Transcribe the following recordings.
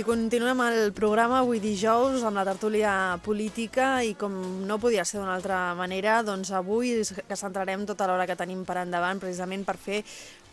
I continuem el programa avui dijous amb la tertúlia política i com no podia ser d'una altra manera, doncs avui que centrarem tota l'hora que tenim per endavant precisament per fer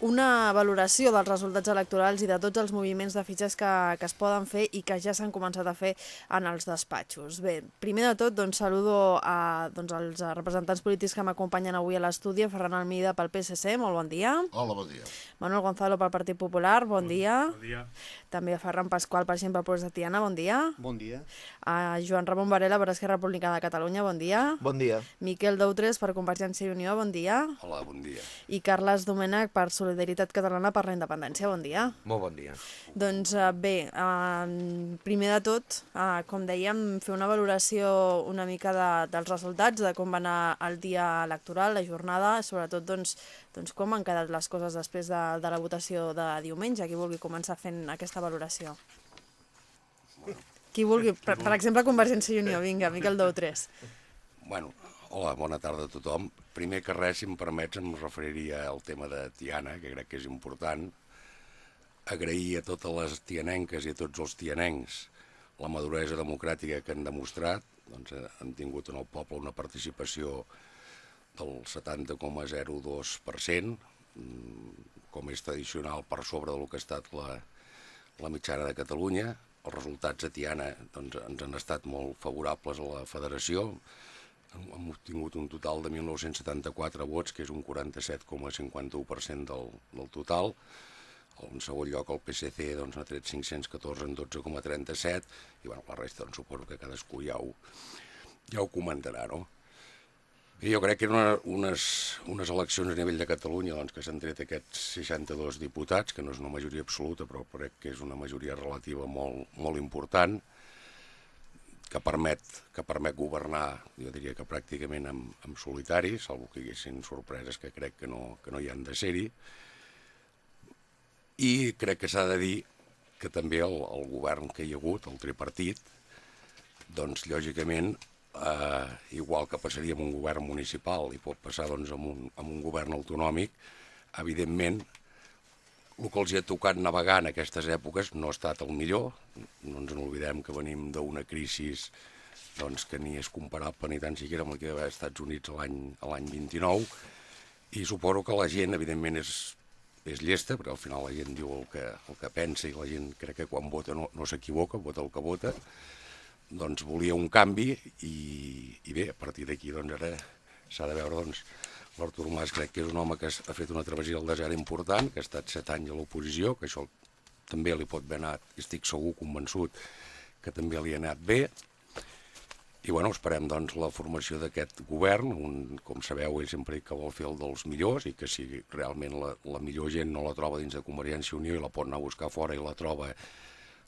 una valoració dels resultats electorals i de tots els moviments de fitxes que, que es poden fer i que ja s'han començat a fer en els despatxos. Bé, primer de tot, doncs, saludo a, doncs, als representants polítics que m'acompanyen avui a l'estudi, Ferran Almida pel PSC, molt bon dia. Hola, bon dia. Manuel Gonzalo pel Partit Popular, bon, bon dia. Bon dia. També a Ferran Pasqual, per exemple, de Tiana, bon dia. Bon dia. A Joan Ramon Varela per Esquerra Republicana de Catalunya, bon dia. Bon dia. Miquel Doutres per Convergència i Unió, bon dia. Hola, bon dia. I Carles Domènech per Solidaritat Catalana per la Independència. Bon dia. Molt bon dia. Doncs eh, bé, eh, primer de tot, eh, com dèiem, fer una valoració una mica de, dels resultats, de com va anar el dia electoral, la jornada, sobretot doncs, doncs com han quedat les coses després de, de la votació de diumenge. Qui vulgui començar fent aquesta valoració? Qui vulgui, per, per exemple, Convergència i Unió, vinga, Miquel Dou 3. Bueno, hola, bona tarda a tothom. Primer que res, si em permets, em referiria al tema de Tiana, que crec que és important. Agrair a totes les tianenques i a tots els tianencs la maduresa democràtica que han demostrat. Doncs han tingut en el poble una participació del 70,02%, com és tradicional per sobre del que ha estat la, la mitjana de Catalunya. Els resultats a Tiana doncs, ens han estat molt favorables a la federació, hem obtingut un total de 1.974 vots, que és un 47,51% del, del total. En segon lloc, el PSC doncs, ha tret 514 en 12,37, i bueno, la resta doncs, suposo que cadascú ja ho, ja ho comentarà, no? Bé, jo crec que eren una, unes, unes eleccions a nivell de Catalunya doncs, que s'han tret aquests 62 diputats, que no és una majoria absoluta, però crec que és una majoria relativa molt, molt important, que permet, que permet governar, jo diria que pràcticament en, en solitari, salvo que hi haguessin sorpreses que crec que no, que no hi han de ser-hi. I crec que s'ha de dir que també el, el govern que hi ha hagut, el tripartit, doncs lògicament, eh, igual que passaria amb un govern municipal i pot passar doncs, amb, un, amb un govern autonòmic, evidentment el que els hi ha tocat navegar en aquestes èpoques no ha estat el millor. No ens n'oblidem que venim d'una crisi doncs, que ni és comparable ni tan siquiera amb el que va haver als Estats Units l'any 29 i suposo que la gent, evidentment, és, és llesta, perquè al final la gent diu el que, el que pensa i la gent crec que quan vota no, no s'equivoca, vota el que vota, doncs volia un canvi i, i bé, a partir d'aquí doncs ara s'ha de veure doncs, L'Artur Mas crec que és un home que ha fet una travessia al desert important, que ha estat set anys a l'oposició, que això també li pot haver anat, estic segur, convençut, que també li ha anat bé. I bueno, esperem doncs la formació d'aquest govern, un, com sabeu, ell sempre que vol fer el dels millors i que si realment la, la millor gent no la troba dins de Convergència i Unió i la pot anar a buscar fora i la troba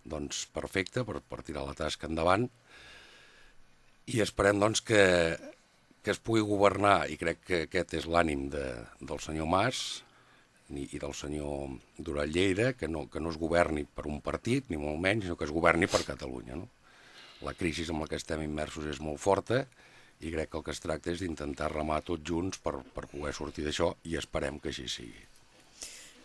doncs perfecta per, per tirar la tasca endavant. I esperem doncs que, que es pugui governar, i crec que aquest és l'ànim de, del senyor Mas i, i del senyor Dural Lleida, que no, que no es governi per un partit, ni molt menys, sinó que es governi per Catalunya. No? La crisi amb la que estem immersos és molt forta i crec que el que es tracta és d'intentar remar tots junts per, per poder sortir d'això i esperem que així sigui.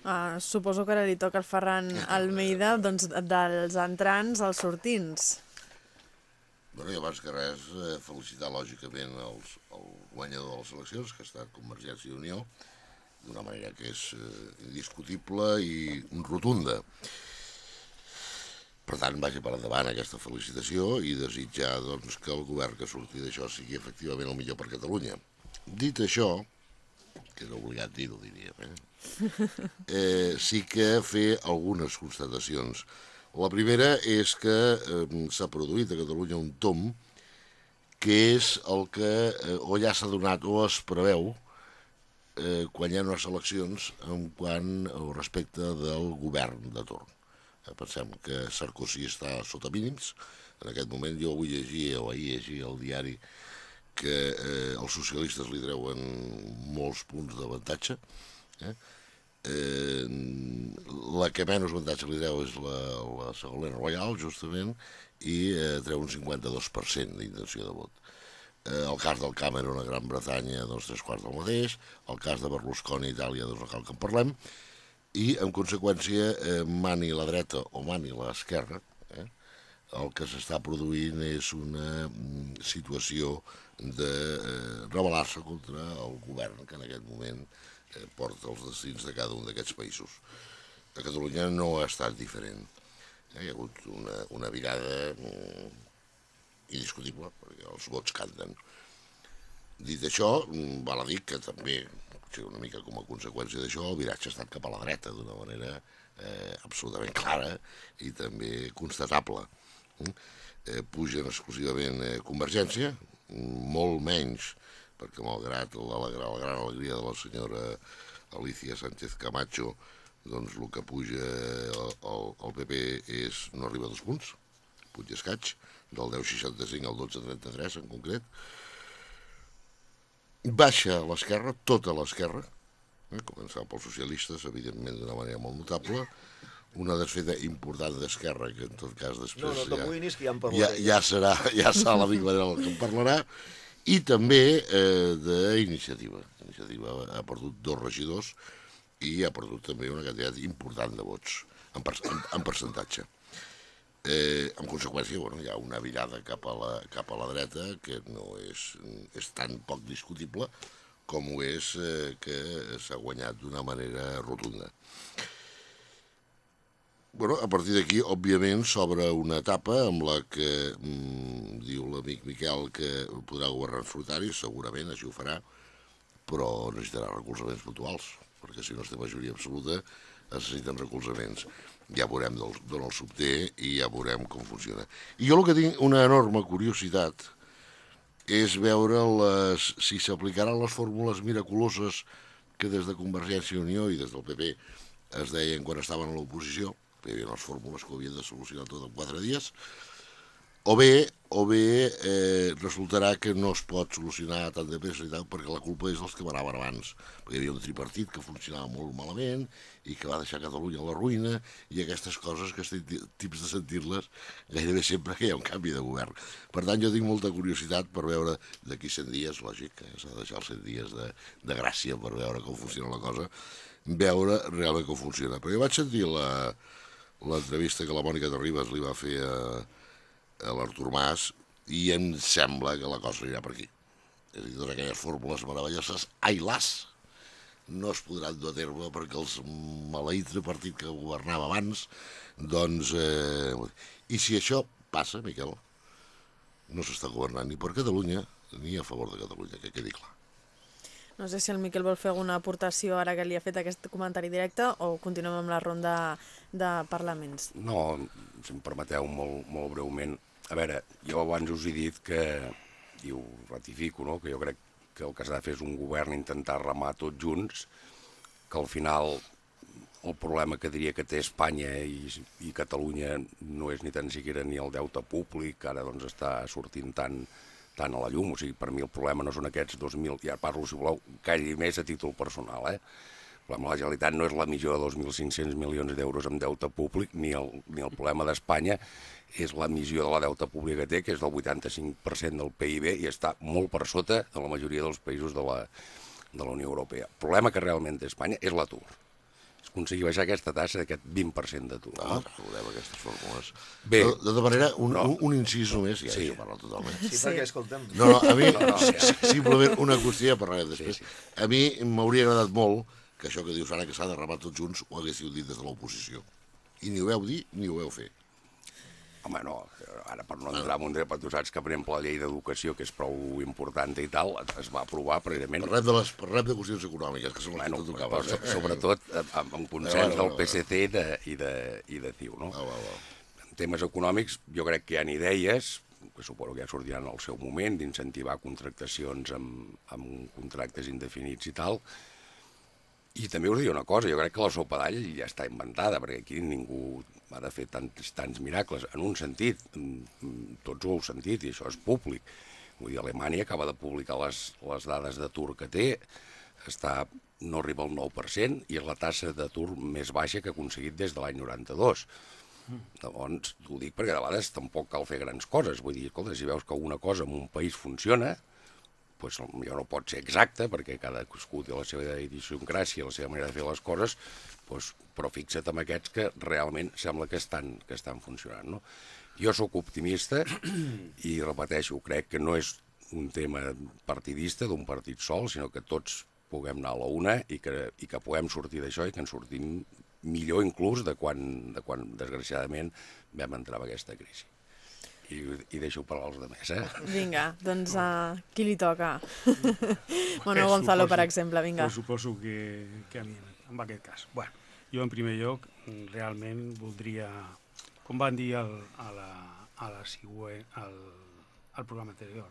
Uh, suposo que ara li toca al Ferran Almeida doncs, dels entrants als sortins. Bueno, i abans que res, eh, felicitar lògicament els, el guanyador de les eleccions, que ha estat Convergència i Unió, d'una manera que és eh, indiscutible i rotunda. Per tant, vagi per endavant aquesta felicitació i desitjar doncs, que el govern que surti d'això sigui efectivament el millor per Catalunya. Dit això, que és obligat dir-ho, diríem, eh? eh, sí que fer algunes constatacions. La primera és que eh, s'ha produït a Catalunya un tom que és el que eh, o ja s'ha donat o es preveu eh, quan hi ha unes eleccions en quant al respecte del govern de torn. Eh, pensem que Sarkozy està sota mínims. En aquest moment jo avui llegia o ahir llegia al diari que eh, els socialistes li treuen molts punts d'avantatge. Eh? Eh, la que menys avantatge li treu és la, la Segolena Royal, justament, i eh, treu un 52% d'intenció de vot. Eh, el cas del Cameron a Gran Bretanya, doncs tres quarts del mateix, el cas de Berlusconi a Itàlia, doncs no cal que en parlem, i en conseqüència eh, mani la dreta o mani l'esquerra, eh, el que s'està produint és una mm, situació de eh, rebel·lar-se contra el govern que en aquest moment porta els destins de cada un d'aquests països. A Catalunya no ha estat diferent. Eh, hi ha hagut una, una virada mm, indiscutible, perquè els vots canten. Dit això, mm, val a dir que també, potser una mica com a conseqüència d'això, el viratge ha estat cap a la dreta d'una manera eh, absolutament clara i també constatable. Mm? Eh, pugen exclusivament eh, Convergència, molt menys, perquè malgrat la, la, la gran alegria de la senyora Alicia Sánchez Camacho, doncs el que puja el, el, el PP és, no arriba a dos punts, puig escaig, del 10,65 al 12,33 en concret. Baixa a l'esquerra, tota l'esquerra, eh, començant pels socialistes, evidentment d'una manera molt notable, una desfeta important d'esquerra, que en tot cas després... No, no, que ja ja, ja serà, ja serà l'amic Manel el que en parlarà, i també eh, d'iniciativa. Iniciativa ha perdut dos regidors i ha perdut també una quantitat important de vots en, per, en, en percentatge. Eh, en conseqüència, bueno, hi ha una virada cap a, la, cap a la dreta que no és, és tan poc discutible com ho és eh, que s'ha guanyat d'una manera rotunda. Bueno, a partir d'aquí, òbviament, s'obre una etapa amb la que mm, diu l'amic Miquel que podrà governar en solitari, segurament així ho farà, però necessitarà recolzaments puntuals, perquè si no es té majoria absoluta es necessiten recolzaments. Ja veurem d'on el s'obté i ja veurem com funciona. I jo el que tinc una enorme curiositat és veure les, si s'aplicaran les fórmules miraculoses que des de Convergència i Unió i des del PP es deien quan estaven a l'oposició, hi havia les fórmules que ho havien de solucionar tot en quatre dies, o bé, o bé eh, resultarà que no es pot solucionar tan de pressa i tal, perquè la culpa és dels que manaven abans. Perquè hi havia un tripartit que funcionava molt malament i que va deixar Catalunya a la ruïna i aquestes coses que estic tips de sentir-les gairebé sempre que hi ha un canvi de govern. Per tant, jo tinc molta curiositat per veure d'aquí 100 dies, lògic, que s'ha de deixar els 100 dies de, de gràcia per veure com funciona la cosa, veure realment com funciona. Però jo vaig sentir la, l'entrevista que la Mònica de Ribas li va fer a, a l'Artur Mas i em sembla que la cosa anirà per aquí. És a dir, totes aquelles fórmules meravelloses, ai las, no es podran dur a terme perquè els maleït tripartit que governava abans, doncs... Eh, I si això passa, Miquel, no s'està governant ni per Catalunya ni a favor de Catalunya, que quedi clar. No sé si el Miquel vol fer alguna aportació ara que li ha fet aquest comentari directe o continuem amb la ronda de parlaments. No, si em permeteu molt, molt breument. A veure, jo abans us he dit que, i ho ratifico, no? que jo crec que el que s'ha de fer és un govern intentar remar tots junts, que al final el problema que diria que té Espanya i, i Catalunya no és ni tan siquiera ni el deute públic, ara doncs està sortint tant, tant a la llum, o sigui, per mi el problema no són aquests 2.000, ja parlo, si voleu, quasi més a títol personal, eh? La Generalitat no és l'emissió de 2.500 milions d'euros amb deute públic, ni el, ni el problema d'Espanya és l'emissió de la deute pública que té, que és del 85% del PIB i està molt per sota de la majoria dels països de la, de la Unió Europea. El problema que realment té Espanya és l'atur. Aconseguir baixar aquesta tassa d'aquest 20% d'atur. Ah, veurem aquestes fórmules. Bé. de, de tota manera, un, No. un, un incís només, ja Sí. sí. parla totalment. Sí, Sí. perquè, escolta'm, No, no, a mi, No, no, ja. simplement una qüestió, ja parlarem després. Sí, A mi m'hauria agradat molt que això que dius ara que s'ha de remar tots junts ho haguéssiu dit des de l'oposició. I ni ho veu dir ni ho veu fer. Home, no, ara per no entrar en un debat, tu saps que, per exemple, la llei d'educació, que és prou important i tal, es va aprovar precisament Parlem de, les, parlem de qüestions econòmiques, que són les bueno, que tu però so- sobretot eh, amb, amb consens va, del. PSC i de, i de, i de CiU, no? Va, va, va. En temes econòmics, jo crec que hi ha idees, que suposo que ja sortiran al seu moment, d'incentivar contractacions amb, amb contractes indefinits i tal. I també us dic una cosa, jo crec que la sopa d'all ja està inventada, perquè aquí ningú ha de fer tants, tants miracles. En un sentit, mm, tots ho heu sentit, i això és públic. Vull dir, Alemanya acaba de publicar les, les dades d'atur que té, està, no arriba al 9%, i és la tassa d'atur més baixa que ha aconseguit des de l'any 92. Llavors, ho dic perquè de vegades tampoc cal fer grans coses. Vull dir, escolta, si veus que alguna cosa en un país funciona, doncs ja no pot ser exacta, perquè cada cadascú té la seva idiosincràsia, la seva manera de fer les coses, Doncs, però fixa't en aquests que realment sembla que estan, que estan funcionant. No? Jo sóc optimista i repeteixo, crec que no és un tema partidista d'un partit sol, sinó que tots puguem anar a la una i que, i que puguem sortir d'això i que en sortim millor inclús de quan, de quan desgraciadament vam entrar en aquesta crisi. I, i deixo per als demés, eh? Vinga, doncs uh, qui li toca? bueno, Gonzalo, per exemple, vinga. Pues suposo que, que a mi, en aquest cas. Bueno, jo en primer lloc realment voldria, com van dir al, a la, a la següent, al, al programa anterior,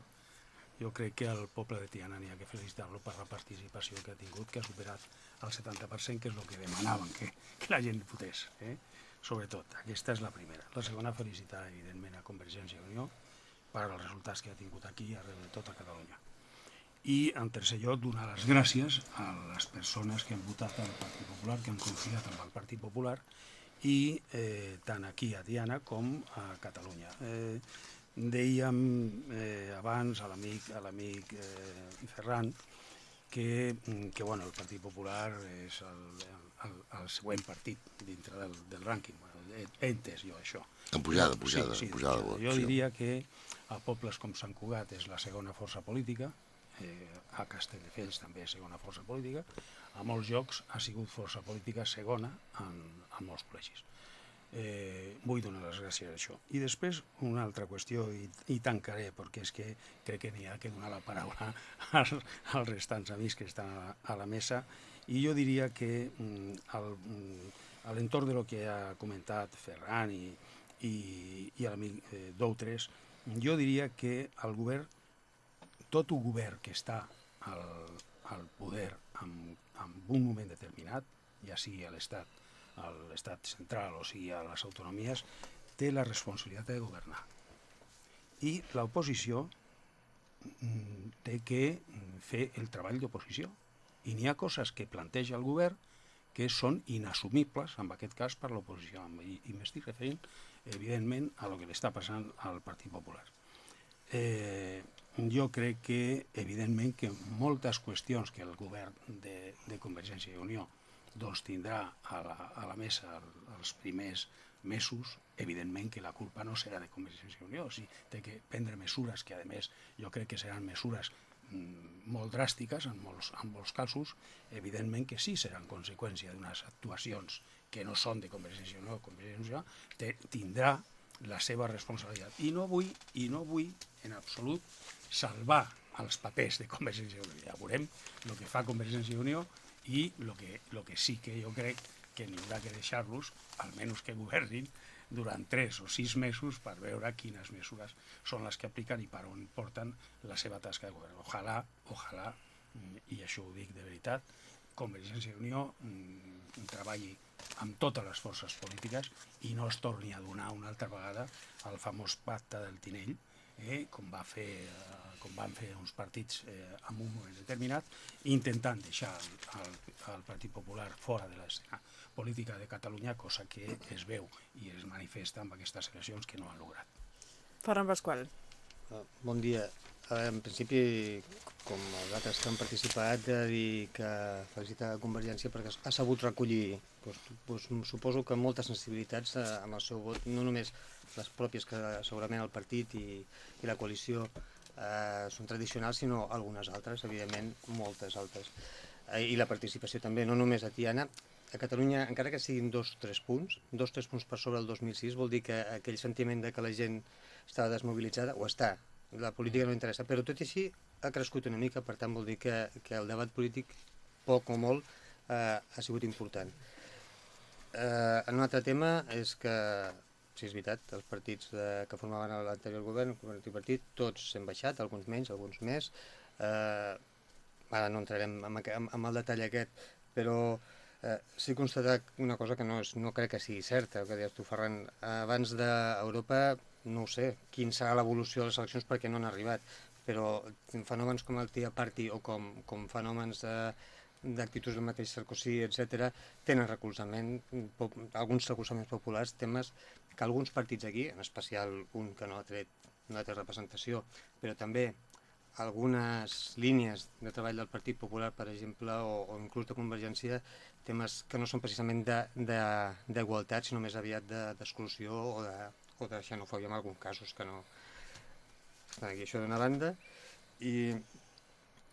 jo crec que el poble de Tiana n'hi ha que felicitar-lo per la participació que ha tingut, que ha superat el 70%, que és el que demanaven, que, que la gent votés. Eh? Sobretot, aquesta és la primera. La segona, felicitar, evidentment, a Convergència i Unió per als resultats que ha tingut aquí i arreu de tota Catalunya. I, en tercer lloc, donar les gràcies a les persones que han votat al Partit Popular, que han confiat en el Partit Popular, i eh, tant aquí a Tiana com a Catalunya. Eh, dèiem eh, abans a l'amic a l'amic eh, Ferran que, que bueno, el Partit Popular és el, el, el següent partit dintre del, del rànquing. Bueno, he, he entès jo això. En pujada, pujada, sí, sí, pujada de Jo diria que a pobles com Sant Cugat és la segona força política, eh, a Castelldefels també és segona força política, a molts llocs ha sigut força política segona en, en molts col·legis eh, vull donar les gràcies a això. I després una altra qüestió, i, i tancaré, perquè és que crec que n'hi ha que donar la paraula als, als restants amics que estan a la, a la mesa, i jo diria que mm, al, mm, a l'entorn de lo que ha comentat Ferran i, i, i l'amic eh, Doutres, jo diria que el govern, tot un govern que està al, al poder en, en un moment determinat, ja sigui a l'Estat a l'estat central, o sigui, a les autonomies, té la responsabilitat de governar. I l'oposició mm, té que fer el treball d'oposició. I n'hi ha coses que planteja el govern que són inassumibles, en aquest cas, per l'oposició. I, I m'estic referint, evidentment, a lo que li està passant al Partit Popular. Eh, jo crec que, evidentment, que moltes qüestions que el govern de, de Convergència i Unió doncs tindrà a la, a la mesa els primers mesos, evidentment que la culpa no serà de Convergència i Unió, o sigui, té que prendre mesures que, a més, jo crec que seran mesures mm, molt dràstiques en molts, en molts casos, evidentment que sí seran conseqüència d'unes actuacions que no són de Convergència i Unió, Convergència i Unió tindrà la seva responsabilitat. I no vull, i no vull en absolut salvar els papers de Convergència i Unió. Ja veurem el que fa Convergència i Unió i el que, lo que sí que jo crec que n'hi haurà que deixar-los, almenys que governin, durant tres o sis mesos per veure quines mesures són les que apliquen i per on porten la seva tasca de govern. Ojalà, ojalà, i això ho dic de veritat, Convergència i Unió mm, treballi amb totes les forces polítiques i no es torni a donar una altra vegada el famós pacte del Tinell, eh, com, va fer, eh, com van fer uns partits eh, en un moment determinat, intentant deixar el, el, el Partit Popular fora de l'escena política de Catalunya, cosa que es veu i es manifesta amb aquestes eleccions que no han lograt. Ferran Pasqual. Uh, bon dia. En principi, com els altres que han participat, de dir que felicitar a Convergència perquè ha sabut recollir, doncs, doncs, suposo que moltes sensibilitats uh, amb el seu vot, no només les pròpies que segurament el partit i, i la coalició eh, són tradicionals, sinó algunes altres, evidentment moltes altres. Eh, I la participació també, no només a Tiana, a Catalunya, encara que siguin dos o tres punts, dos o tres punts per sobre el 2006, vol dir que aquell sentiment de que la gent està desmobilitzada, o està, la política no interessa, però tot i així ha crescut una mica, per tant vol dir que, que el debat polític, poc o molt, eh, ha sigut important. Eh, un altre tema és que sí, és veritat, els partits de, que formaven l'anterior govern, el tripartit, tots s'han baixat, alguns menys, alguns més. Eh, ara no entrarem en, en, en el detall aquest, però eh, sí constatar una cosa que no, és, no crec que sigui certa, el que deies tu, Ferran. Abans d'Europa, no ho sé, quin serà l'evolució de les eleccions perquè no han arribat, però fenòmens com el Tea Party o com, com fenòmens de, d'actituds del mateix Sarkozy, etc., tenen recolzament, alguns recolzaments populars, temes que alguns partits aquí, en especial un que no ha tret, ha tret representació, però també algunes línies de treball del Partit Popular, per exemple, o, o inclús de Convergència, temes que no són precisament d'igualtat, de, sinó més aviat d'exclusió de, o, de, o de xenofòbia en alguns casos que no... Aquí això d'una banda. I,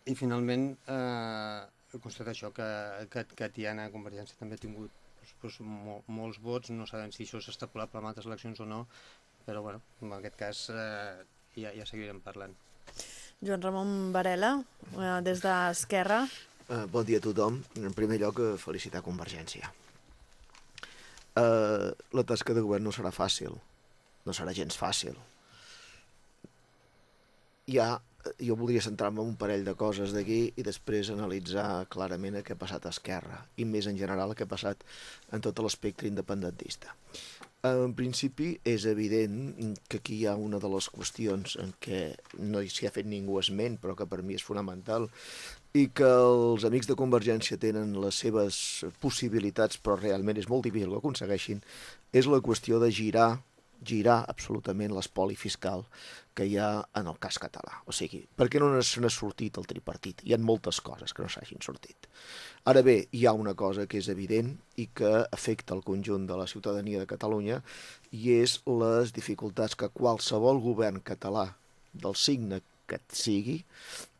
i finalment eh, constata això, que, que, que Tiana Convergència també ha tingut doncs, doncs, mo, molts vots, no sabem si això és extrapolable amb altres eleccions o no, però bueno, en aquest cas eh, ja, ja seguirem parlant. Joan Ramon Varela, eh, des d'Esquerra. Uh, bon dia a tothom. En primer lloc, uh, felicitar Convergència. Uh, la tasca de govern no serà fàcil, no serà gens fàcil. Ja, jo voldria centrar-me en un parell de coses d'aquí i després analitzar clarament el que ha passat a Esquerra i més en general el que ha passat en tot l'espectre independentista. En principi és evident que aquí hi ha una de les qüestions en què no s'hi ha fet ningú esment, però que per mi és fonamental, i que els amics de Convergència tenen les seves possibilitats, però realment és molt difícil que ho aconsegueixin, és la qüestió de girar girar absolutament l'espoli fiscal que hi ha en el cas català. O sigui, per què no se n'ha sortit el tripartit? Hi ha moltes coses que no s'hagin sortit. Ara bé, hi ha una cosa que és evident i que afecta el conjunt de la ciutadania de Catalunya i és les dificultats que qualsevol govern català del signe que sigui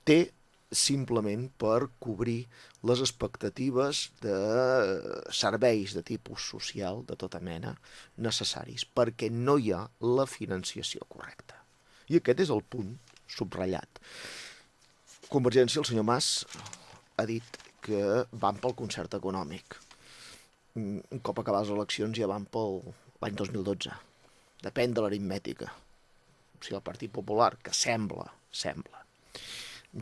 té simplement per cobrir les expectatives de serveis de tipus social de tota mena necessaris, perquè no hi ha la financiació correcta. I aquest és el punt subratllat. Convergència, el senyor Mas, ha dit que van pel concert econòmic. Un cop acabades les eleccions ja van pel l'any 2012. Depèn de l'aritmètica. O sigui, el Partit Popular, que sembla, sembla,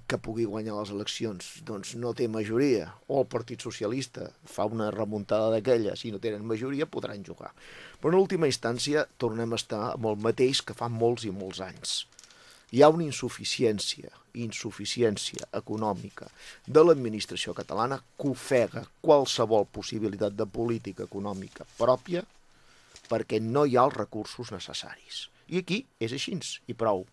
que pugui guanyar les eleccions doncs no té majoria, o el Partit Socialista fa una remuntada d'aquelles i no tenen majoria, podran jugar. Però en última instància tornem a estar amb el mateix que fa molts i molts anys. Hi ha una insuficiència, insuficiència econòmica de l'administració catalana que ofega qualsevol possibilitat de política econòmica pròpia perquè no hi ha els recursos necessaris. I aquí és així, i prou.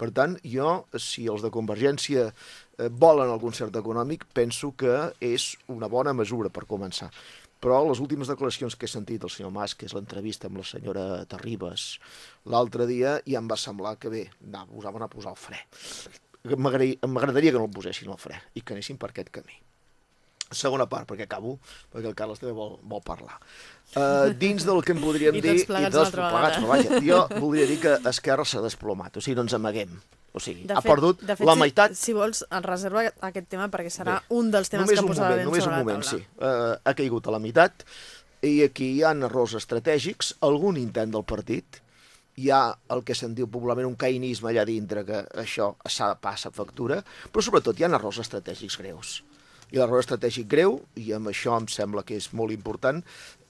Per tant, jo, si els de Convergència eh, volen el concert econòmic, penso que és una bona mesura per començar. Però les últimes declaracions que he sentit del senyor Mas, que és l'entrevista amb la senyora Terribas, l'altre dia ja em va semblar que bé, no, us van a posar el fre. M'agradaria que no el posessin el fre i que anessin per aquest camí. Segona part, perquè acabo, perquè el Carles també vol, vol parlar. Uh, dins del que em podríem I dir... tots plegats una altra plegats, però vaja, jo voldria dir que Esquerra s'ha desplomat, o sigui, no ens amaguem. O sigui, De ha fet- perdut de fet, la si- meitat... Si, vols, en reserva aquest tema perquè serà Bé, un dels temes que un posarà moment, ben només sobre un la moment, taula. sí. Uh, ha caigut a la meitat i aquí hi ha errors estratègics, algun intent del partit, hi ha el que se'n diu popularment un caïnisme allà dintre, que això passar factura, però sobretot hi ha errors estratègics greus. I l'error estratègic greu, i amb això em sembla que és molt important,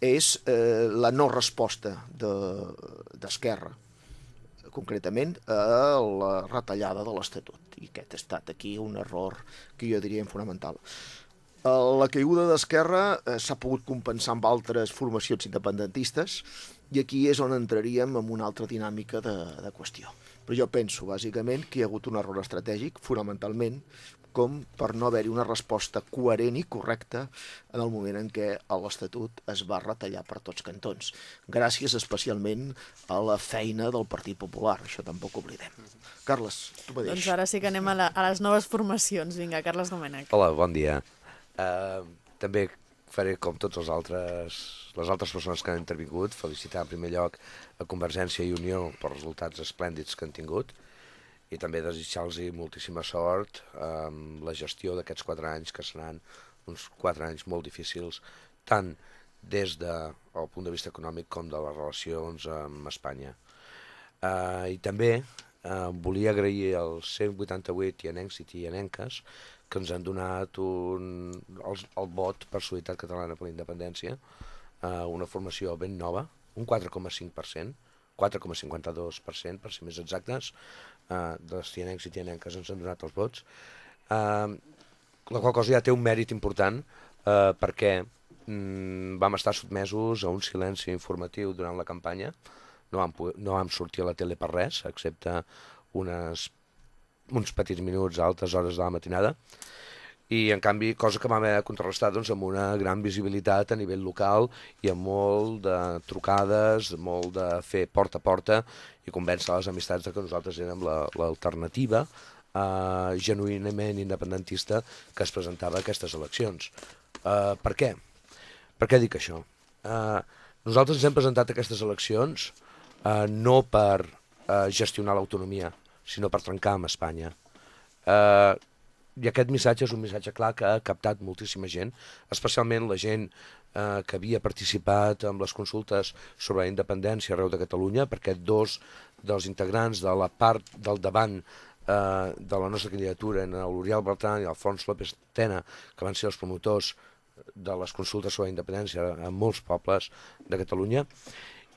és eh, la no resposta d'Esquerra, de, concretament a la retallada de l'Estatut. I aquest ha estat aquí un error que jo diria fonamental. Eh, La caiguda d'Esquerra eh, s'ha pogut compensar amb altres formacions independentistes i aquí és on entraríem en una altra dinàmica de, de qüestió. Però jo penso, bàsicament, que hi ha hagut un error estratègic, fonamentalment, com per no haver-hi una resposta coherent i correcta en el moment en què l'Estatut es va retallar per tots cantons. Gràcies especialment a la feina del Partit Popular, això tampoc oblidem. Carles, tu mateix. Doncs ara sí que anem a, la, a les noves formacions. Vinga, Carles Domènech. Hola, bon dia. Uh, també faré com tots els altres, les altres persones que han intervingut, felicitar en primer lloc a Convergència i Unió pels resultats esplèndids que han tingut i també desitjar-los moltíssima sort amb la gestió d'aquests quatre anys que seran uns quatre anys molt difícils tant des del de, punt de vista econòmic com de les relacions amb Espanya. Uh, I també uh, volia agrair als 188 ianencs i tianenques que ens han donat un, el, el vot per Solidaritat Catalana per la Independència, uh, una formació ben nova, un 4,5%, 4,52% per ser més exactes, uh, dels tianencs i tianenques ens han donat els vots, uh, la qual cosa ja té un mèrit important uh, perquè mm, vam estar sotmesos a un silenci informatiu durant la campanya, no vam, no vam sortir a la tele per res, excepte unes, uns petits minuts a altes hores de la matinada, i en canvi cosa que vam haver de contrarrestar doncs, amb una gran visibilitat a nivell local i amb molt de trucades, molt de fer porta a porta i convèncer les amistats de que nosaltres érem l'alternativa la, eh, genuïnament independentista que es presentava a aquestes eleccions. Eh, per què? Per què dic això? Eh, nosaltres ens hem presentat a aquestes eleccions eh, no per eh, gestionar l'autonomia, sinó per trencar amb Espanya. Eh, I aquest missatge és un missatge clar que ha captat moltíssima gent, especialment la gent eh, que havia participat en les consultes sobre la independència arreu de Catalunya, perquè dos dels integrants de la part del davant eh, de la nostra candidatura, en l'Oriol Bertran i Alfons López Tena, que van ser els promotors de les consultes sobre la independència en molts pobles de Catalunya.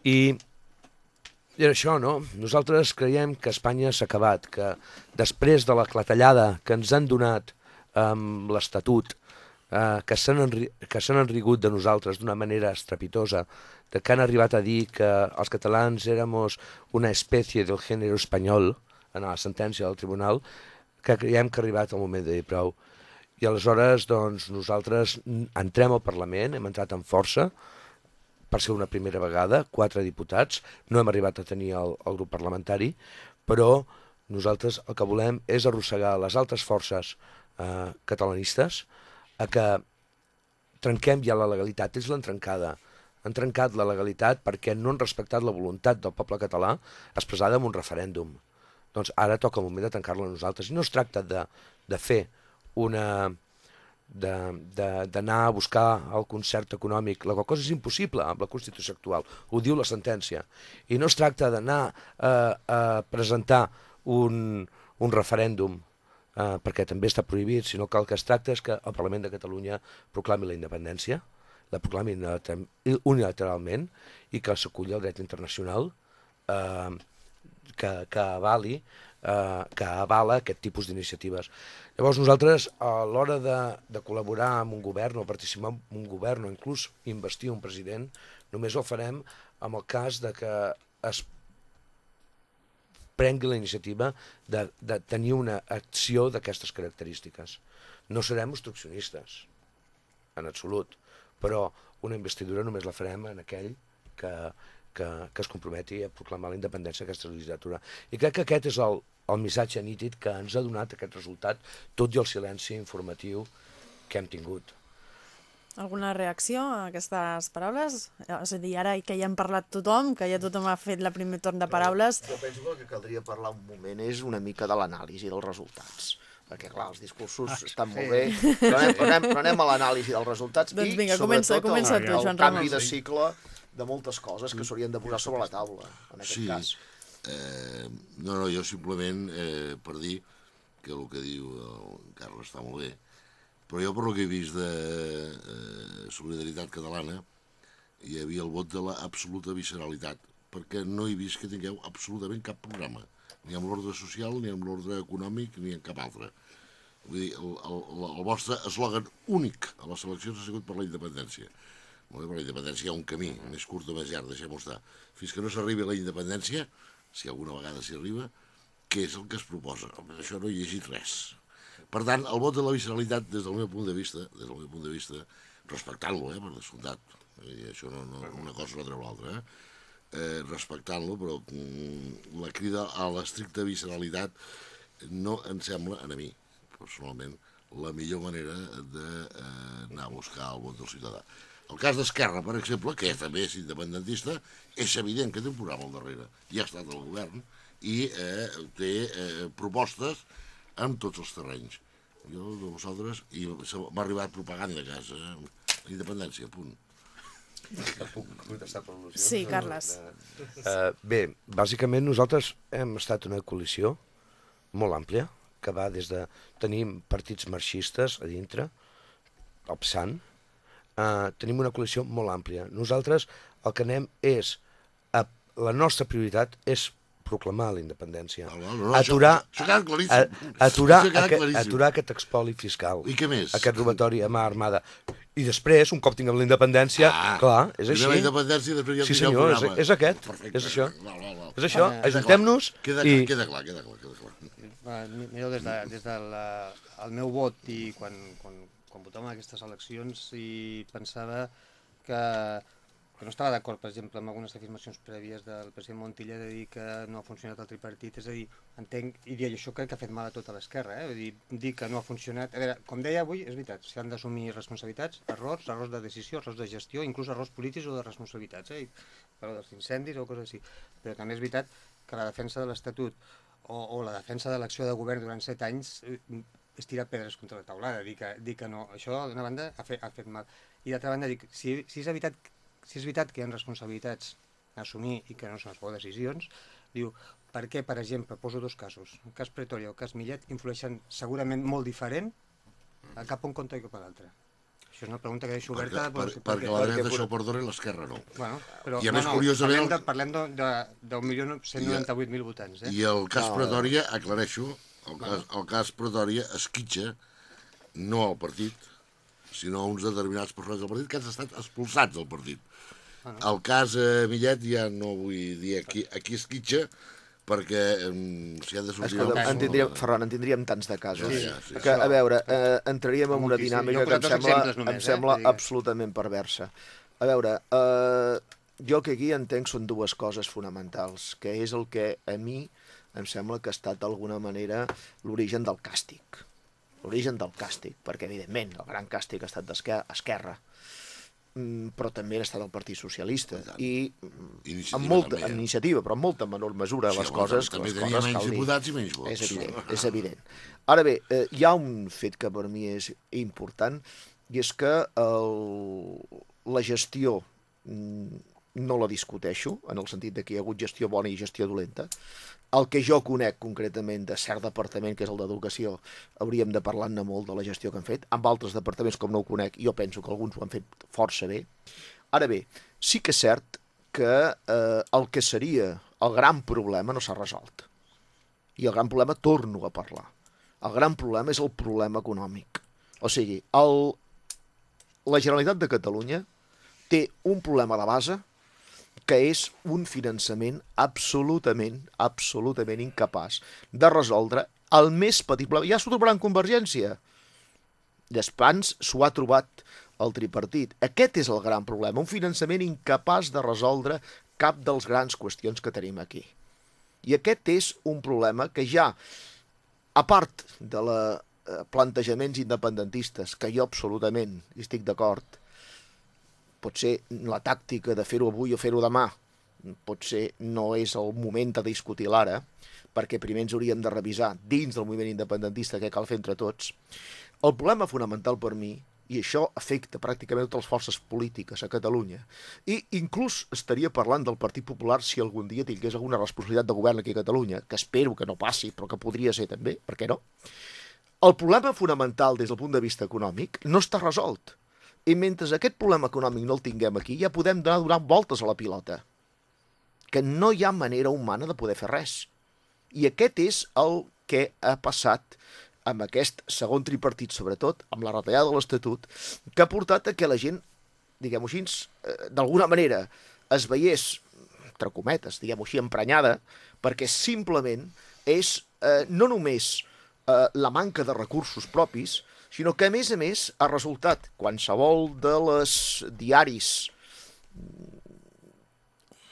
I i era això, no? Nosaltres creiem que Espanya s'ha acabat, que després de la clatellada que ens han donat amb l'Estatut, eh, que s'han enri enrigut de nosaltres d'una manera estrepitosa, de que han arribat a dir que els catalans éramos una espècie del gènere espanyol, en la sentència del tribunal, que creiem que ha arribat el moment de dir prou. I aleshores, doncs, nosaltres entrem al Parlament, hem entrat amb força, per ser una primera vegada, quatre diputats, no hem arribat a tenir el, el grup parlamentari, però nosaltres el que volem és arrossegar les altres forces eh, catalanistes a que trenquem ja la legalitat. Ells l'han trencada. Han trencat la legalitat perquè no han respectat la voluntat del poble català expressada en un referèndum. Doncs ara toca el moment de tancar-la nosaltres. I no es tracta de, de fer una, d'anar a buscar el concert econòmic, la cosa és impossible amb la Constitució actual, ho diu la sentència. I no es tracta d'anar a, a presentar un, un referèndum eh, perquè també està prohibit, sinó que el que es tracta és que el Parlament de Catalunya proclami la independència, la proclami unilateralment i que s'aculli al dret internacional eh, que, que avali eh, que avala aquest tipus d'iniciatives. Llavors nosaltres, a l'hora de, de col·laborar amb un govern o participar en un govern o inclús investir un president, només ho farem amb el cas de que es prengui la iniciativa de, de tenir una acció d'aquestes característiques. No serem obstruccionistes, en absolut, però una investidura només la farem en aquell que, que, que es comprometi a proclamar la independència d'aquesta legislatura. I crec que aquest és el, el missatge nítid que ens ha donat aquest resultat, tot i el silenci informatiu que hem tingut. Alguna reacció a aquestes paraules? És a dir, ara que ja hem parlat tothom, que ja tothom ha fet la primer torn de paraules... Jo penso que el que caldria parlar un moment és una mica de l'anàlisi dels resultats perquè clar, els discursos ah, estan molt bé, però anem, però anem, però anem a l'anàlisi dels resultats doncs vinga, i comença, sobretot comença el, tu, el canvi de cicle de moltes coses que s'haurien de posar sobre la taula, en aquest sí. cas. Eh, no, no, jo simplement eh, per dir que el que diu el Carles està molt bé, però jo per el que he vist de eh, Solidaritat Catalana hi havia el vot de l'absoluta visceralitat, perquè no he vist que tingueu absolutament cap programa, ni amb l'ordre social, ni amb l'ordre econòmic, ni en cap altre. Vull dir, el, el, el vostre eslògan únic a les eleccions ha sigut per la independència. Molt bé, per la independència hi ha un camí, més curt o més llarg, deixem-ho estar. Fins que no s'arribi a la independència, si alguna vegada s'hi arriba, què és el que es proposa. Això no he llegit res. Per tant, el vot de la visceralitat, des del meu punt de vista, des del meu punt de vista, respectant-lo, eh, per descomptat, i això no, no, una cosa no treu l'altra, eh? eh, respectant-lo, però mm, la crida a l'estricta visceralitat no em sembla, a mi, personalment, la millor manera d'anar eh, a buscar el vot del ciutadà. El cas d'Esquerra, per exemple, que també és independentista, és evident que té un programa al darrere. Ja ha estat al govern i eh, té eh, propostes en tots els terrenys. Jo de vosaltres, i m'ha arribat propaganda a casa, eh? independència, punt. Puc contestar per al·lusió? Sí, Carles. Uh, bé, bàsicament nosaltres hem estat una coalició molt àmplia, que va des de... Tenim partits marxistes a dintre, el PSAN, eh, tenim una col·lecció molt àmplia. Nosaltres el que anem és, a, la nostra prioritat és proclamar la independència. No, no, no, aturar, això, això claríssim. a, aturar, Això queda aquest, claríssim. aturar aquest expoli fiscal. I què més? Aquest robatori a mà armada. I després, un cop tinguem la independència, Ah, clar, és primer la així. independència i després ja Sí, senyor, és, programa. és aquest, Perfecte. és això. Val, val, val. És això, clar, ajuntem-nos Queda, i... queda clar, queda clar, queda clar. Uh, mireu, des, de, des del el meu vot i quan, quan, quan votàvem aquestes eleccions i pensava que, que no estava d'acord, per exemple, amb algunes afirmacions prèvies del president Montilla de dir que no ha funcionat el tripartit, és a dir, entenc, i dir, això crec que ha fet mal a tota l'esquerra, eh? dir, dir que no ha funcionat, a veure, com deia avui, és veritat, s'han d'assumir responsabilitats, errors, errors de decisió, errors de gestió, inclús errors polítics o de responsabilitats, eh? però dels incendis o coses així, però també és veritat que la defensa de l'Estatut o, o la defensa de l'acció de govern durant set anys eh, és tirar pedres contra la taulada, dir que, dir que no. Això, d'una banda, ha fet, ha fet mal. I d'altra banda, dic, si, si, és veritat, si és veritat que hi ha responsabilitats a assumir i que no són les bones decisions, diu, per què, per exemple, poso dos casos, el cas Pretoria o el cas Millet, influeixen segurament molt diferent cap a un compte i cap a l'altre. Això és una pregunta que deixo oberta. Perquè, per, perquè la dreta això perdona i l'esquerra no. Bueno, però, I a no, més, no, curiosament... Parlem de, de, de 1.198.000 votants. Eh? I el cas no, Pretòria, aclareixo, el cas, el cas Pretòria esquitxa no al partit, sinó a uns determinats personatges del partit que han estat expulsats del partit. Bueno. El cas eh, Millet ja no vull dir aquí, aquí esquitxa, perquè um, si ha de sortir... Escolta, en tindríem, Ferran, en tindríem tants de casos. Sí, sí, que, a veure, eh, entraríem en una dinàmica que em sembla, només, em eh, sembla que- absolutament perversa. A veure, eh, jo el que aquí entenc són dues coses fonamentals, que és el que a mi em sembla que ha estat d'alguna manera l'origen del càstig. L'origen del càstig, perquè evidentment el gran càstig ha estat d'esquerra, mm, però també ha estat el Partit Socialista i mm, Iniciativa amb molta també, eh? amb iniciativa, però en molta menor mesura Sí, les coses, també les tenia coses menys diputats i menys vots. És evident, és evident. Ara bé, eh, hi ha un fet que per mi és important i és que el, la gestió mm, no la discuteixo, en el sentit de que hi ha hagut gestió bona i gestió dolenta. El que jo conec concretament de cert departament, que és el d'educació, hauríem de parlar-ne molt de la gestió que han fet. Amb altres departaments, com no ho conec, jo penso que alguns ho han fet força bé. Ara bé, sí que és cert que eh, el que seria el gran problema no s'ha resolt. I el gran problema, torno a parlar, el gran problema és el problema econòmic. O sigui, el, la Generalitat de Catalunya té un problema de base que és un finançament absolutament, absolutament incapaç de resoldre el més petit problema. Ja s'ho en Convergència. Despans s'ho ha trobat el tripartit. Aquest és el gran problema, un finançament incapaç de resoldre cap dels grans qüestions que tenim aquí. I aquest és un problema que ja, a part de la eh, plantejaments independentistes, que jo absolutament estic d'acord, potser la tàctica de fer-ho avui o fer-ho demà potser no és el moment de discutir l'ara, perquè primer ens hauríem de revisar dins del moviment independentista què cal fer entre tots. El problema fonamental per mi, i això afecta pràcticament totes les forces polítiques a Catalunya, i inclús estaria parlant del Partit Popular si algun dia tingués alguna responsabilitat de govern aquí a Catalunya, que espero que no passi, però que podria ser també, per què no? El problema fonamental des del punt de vista econòmic no està resolt. I mentre aquest problema econòmic no el tinguem aquí, ja podem donar, donar voltes a la pilota. Que no hi ha manera humana de poder fer res. I aquest és el que ha passat amb aquest segon tripartit, sobretot, amb la retallada de l'Estatut, que ha portat a que la gent, diguem-ho així, eh, d'alguna manera es veiés, entre cometes, diguem-ho així, emprenyada, perquè simplement és eh, no només eh, la manca de recursos propis, sinó que, a més a més, ha resultat qualsevol de les diaris,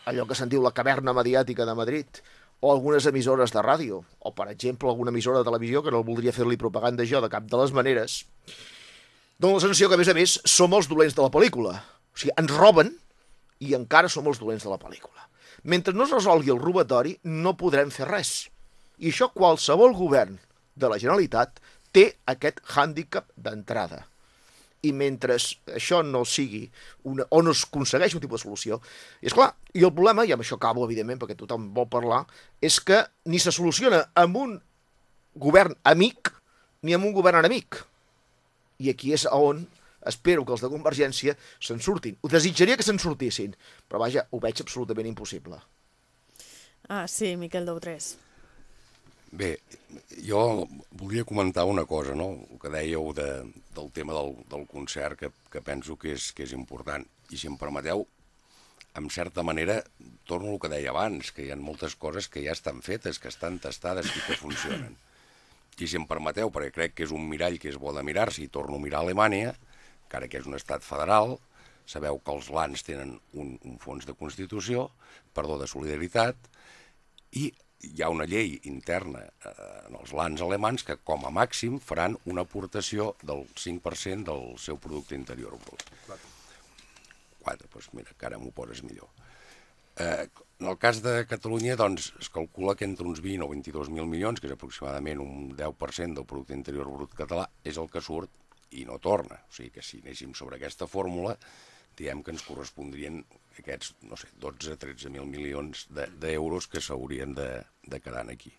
allò que se'n diu la caverna mediàtica de Madrid, o algunes emissores de ràdio, o, per exemple, alguna emissora de televisió, que no voldria fer-li propaganda jo de cap de les maneres, dona la sensació que, a més a més, som els dolents de la pel·lícula. O sigui, ens roben i encara som els dolents de la pel·lícula. Mentre no es resolgui el robatori, no podrem fer res. I això qualsevol govern de la Generalitat té aquest hàndicap d'entrada. I mentre això no sigui una, o no es aconsegueix un tipus de solució, és clar, i el problema, i amb això acabo, evidentment, perquè tothom vol parlar, és que ni se soluciona amb un govern amic ni amb un govern enemic. I aquí és on espero que els de Convergència se'n surtin. Ho desitjaria que se'n sortissin, però vaja, ho veig absolutament impossible. Ah, sí, Miquel Dautrés. Bé, jo volia comentar una cosa, no? El que dèieu de, del tema del, del concert, que, que penso que és, que és important. I si em permeteu, en certa manera, torno al que deia abans, que hi ha moltes coses que ja estan fetes, que estan tastades i que funcionen. i si em permeteu, perquè crec que és un mirall que és bo de mirar-se, i torno a mirar Alemanya, encara que és un estat federal, sabeu que els LANs tenen un, un fons de constitució, perdó, de solidaritat, i hi ha una llei interna eh, en els LANs alemans que com a màxim faran una aportació del 5% del seu producte interior brut. 4. 4, doncs mira, que ara m'ho poses millor. Eh, en el cas de Catalunya, doncs, es calcula que entre uns 20 o 22.000 milions, que és aproximadament un 10% del producte interior brut català, és el que surt i no torna. O sigui que si anéssim sobre aquesta fórmula, diem que ens correspondrien aquests, no sé, 12-13.000 milions d'euros de, que s'haurien de, de quedar aquí.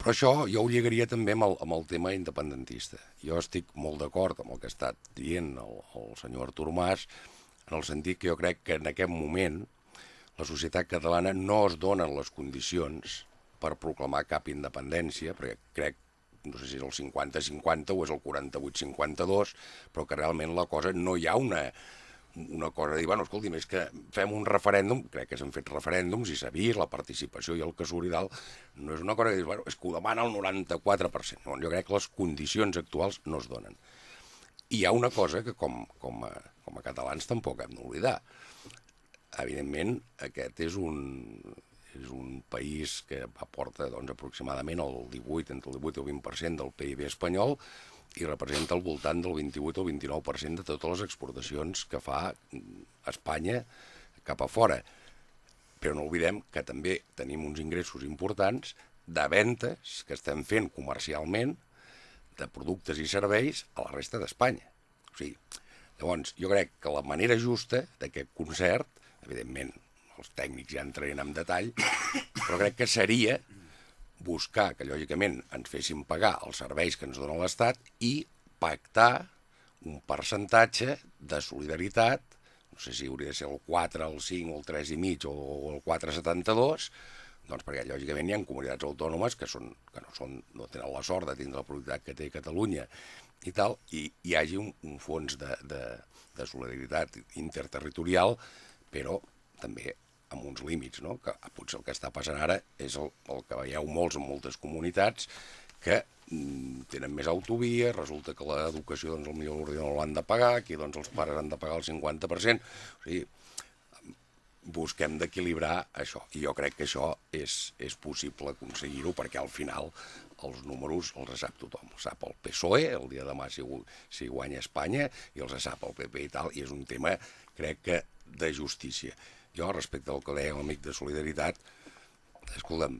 Però això jo ho lligaria també amb el, amb el tema independentista. Jo estic molt d'acord amb el que ha estat dient el, el senyor Artur Mas, en el sentit que jo crec que en aquest moment la societat catalana no es donen les condicions per proclamar cap independència, perquè crec no sé si és el 50-50 o és el 48-52, però que realment la cosa no hi ha una, una cosa de dir, bueno, escolti, més que fem un referèndum, crec que s'han fet referèndums i s'ha vist la participació i el que surt i dalt, no és una cosa que dius, bueno, és que ho demana el 94%. Bueno, jo crec que les condicions actuals no es donen. I hi ha una cosa que com, com, a, com a catalans tampoc hem d'oblidar. Evidentment, aquest és un, és un país que aporta doncs, aproximadament el 18, entre el 18 i el 20% del PIB espanyol i representa al voltant del 28 o 29% de totes les exportacions que fa Espanya cap a fora. Però no oblidem que també tenim uns ingressos importants de ventes que estem fent comercialment de productes i serveis a la resta d'Espanya. O sigui, llavors, jo crec que la manera justa d'aquest concert, evidentment, els tècnics ja entrarien en detall, però crec que seria buscar que, lògicament, ens fessin pagar els serveis que ens dona l'Estat i pactar un percentatge de solidaritat, no sé si hauria de ser el 4, el 5, el 3 i mig o el 4,72, doncs perquè lògicament hi ha comunitats autònomes que, són, que no, són, no tenen la sort de tindre la productivitat que té Catalunya i tal, i hi hagi un, un fons de, de, de solidaritat interterritorial, però també amb uns límits, no? que potser el que està passant ara és el, el que veieu molts en moltes comunitats que mm, tenen més autovies, resulta que l'educació doncs, millor l'ordinador l'han de pagar, aquí doncs, els pares han de pagar el 50%, o sigui, busquem d'equilibrar això, i jo crec que això és, és possible aconseguir-ho perquè al final els números els sap tothom. Els sap el PSOE, el dia de demà si, si guanya Espanya, i els sap el PP i tal, i és un tema, crec que, de justícia. Jo, respecte al que deia l'amic de Solidaritat, escolta'm,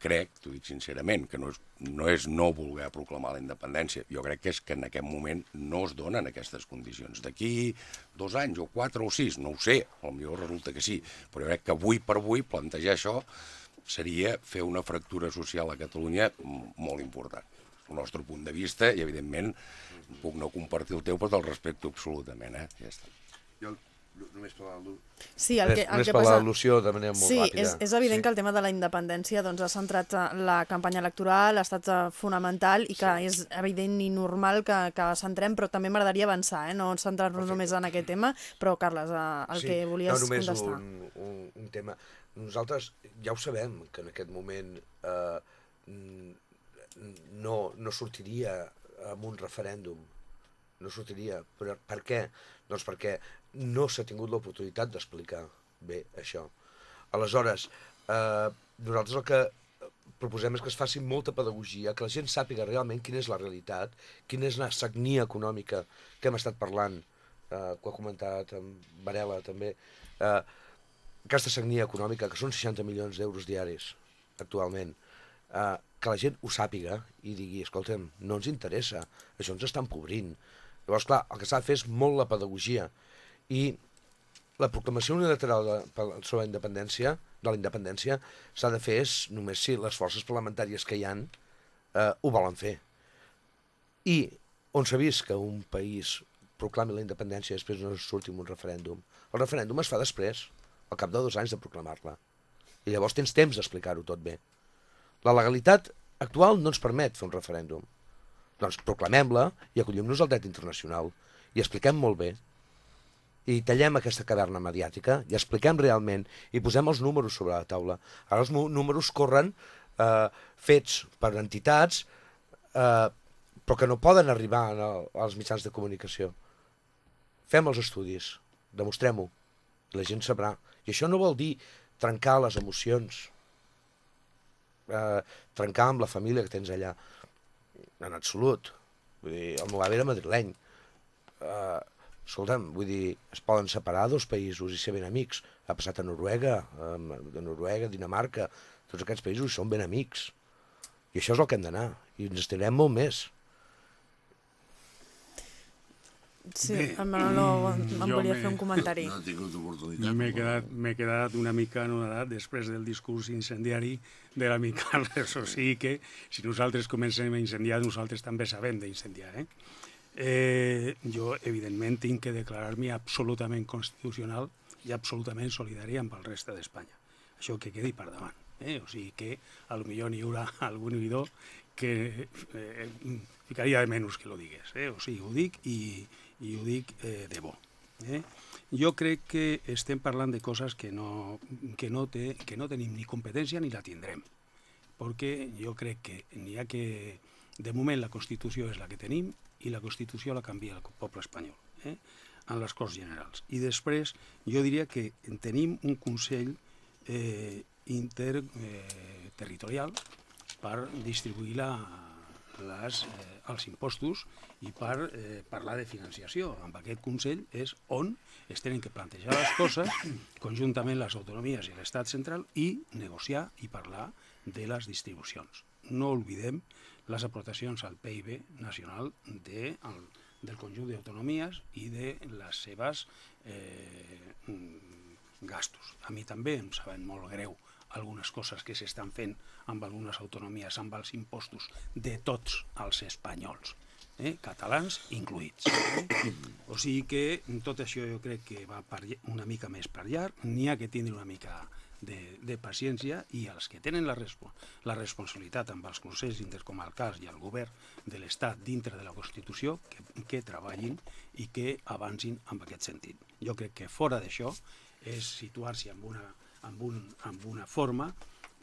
crec, t'ho dic sincerament, que no és, no és no voler proclamar la independència. Jo crec que és que en aquest moment no es donen aquestes condicions. D'aquí dos anys o quatre o sis, no ho sé, potser resulta que sí, però jo crec que avui per avui plantejar això seria fer una fractura social a Catalunya molt important. El nostre punt de vista, i evidentment puc no compartir el teu, però te'l respecto absolutament. Eh? Ja està. Jo només per la... Sí, el que, el només que per passa... l'al·lusió de manera molt sí, ràpida. és, és evident sí. que el tema de la independència doncs, ha centrat eh, la campanya electoral, ha estat eh, fonamental i que sí. és evident i normal que, que centrem, però també m'agradaria avançar, eh? no centrar-nos només en aquest tema, però Carles, eh, el sí, que volies no, només contestar. Un, un, un tema. Nosaltres ja ho sabem, que en aquest moment eh, no, no sortiria amb un referèndum, no sortiria. Per, per què? Doncs perquè no s'ha tingut l'oportunitat d'explicar bé això. Aleshores, eh, nosaltres el que proposem és que es faci molta pedagogia, que la gent sàpiga realment quina és la realitat, quina és la sagnia econòmica que hem estat parlant, eh, que ho ha comentat en Varela també, eh, aquesta sagnia econòmica, que són 60 milions d'euros diaris actualment, eh, que la gent ho sàpiga i digui, escolta'm, no ens interessa, això ens està empobrint. Llavors, clar, el que s'ha de fer és molt la pedagogia, i la proclamació unilateral de, sobre la independència, de la independència s'ha de fer és només si les forces parlamentàries que hi han eh, ho volen fer. I on s'ha vist que un país proclami la independència i després no surti un referèndum, el referèndum es fa després, al cap de dos anys de proclamar-la. I llavors tens temps d'explicar-ho tot bé. La legalitat actual no ens permet fer un referèndum. Doncs proclamem-la i acollim-nos al dret internacional i expliquem molt bé i tallem aquesta caverna mediàtica i expliquem realment i posem els números sobre la taula. Ara els números corren eh, fets per entitats, eh, però que no poden arribar al, als mitjans de comunicació. Fem els estudis, demostrem-ho, la gent sabrà. I això no vol dir trencar les emocions, eh, trencar amb la família que tens allà, en absolut. Vull dir, el meu avi era madrileny. Eh, escolta'm, vull dir, es poden separar dos països i ser ben amics. Ha passat a Noruega, a, de Noruega, Dinamarca, tots aquests països són ben amics. I això és el que hem d'anar. I ens estirem molt més. Sí, Bé, el Manolo em, volia me- fer un comentari. No he tingut oportunitat. M'he quedat, quedat una mica anonadat després del discurs incendiari de l'amic Carles. O sigui que si nosaltres comencem a incendiar, nosaltres també sabem d'incendiar. Eh? Eh, jo, evidentment, tinc que declarar-me absolutament constitucional i absolutament solidari amb el reste d'Espanya. Això que quedi per davant. Eh? O sigui que a lo millor n'hi haurà algun oïdor que eh, ficaria de menys que lo digués. Eh? O sigui, ho dic i, i ho dic eh, de bo. Eh? Jo crec que estem parlant de coses que no, que, no té, que no tenim ni competència ni la tindrem. Perquè jo crec que n'hi ha que... De moment la Constitució és la que tenim i la Constitució la canvia el poble espanyol eh? en les Corts Generals. I després jo diria que tenim un Consell eh, interterritorial per distribuir la, les, eh, els impostos i per eh, parlar de financiació. Amb aquest Consell és on es tenen que plantejar les coses conjuntament les autonomies i l'Estat central i negociar i parlar de les distribucions. No oblidem les aportacions al PIB nacional de, el, del conjunt d'autonomies i de les seves eh, gastos. A mi també em saben molt greu algunes coses que s'estan fent amb algunes autonomies, amb els impostos de tots els espanyols, eh? catalans incluïts. Eh? O sigui que tot això jo crec que va per, una mica més per llarg, n'hi ha que tindre una mica de, de paciència i els que tenen la, respo la responsabilitat amb els consells intercomarcals i el govern de l'Estat dintre de la Constitució que, que treballin i que avancin en aquest sentit. Jo crec que fora d'això és situar-se en una, amb, un, amb una forma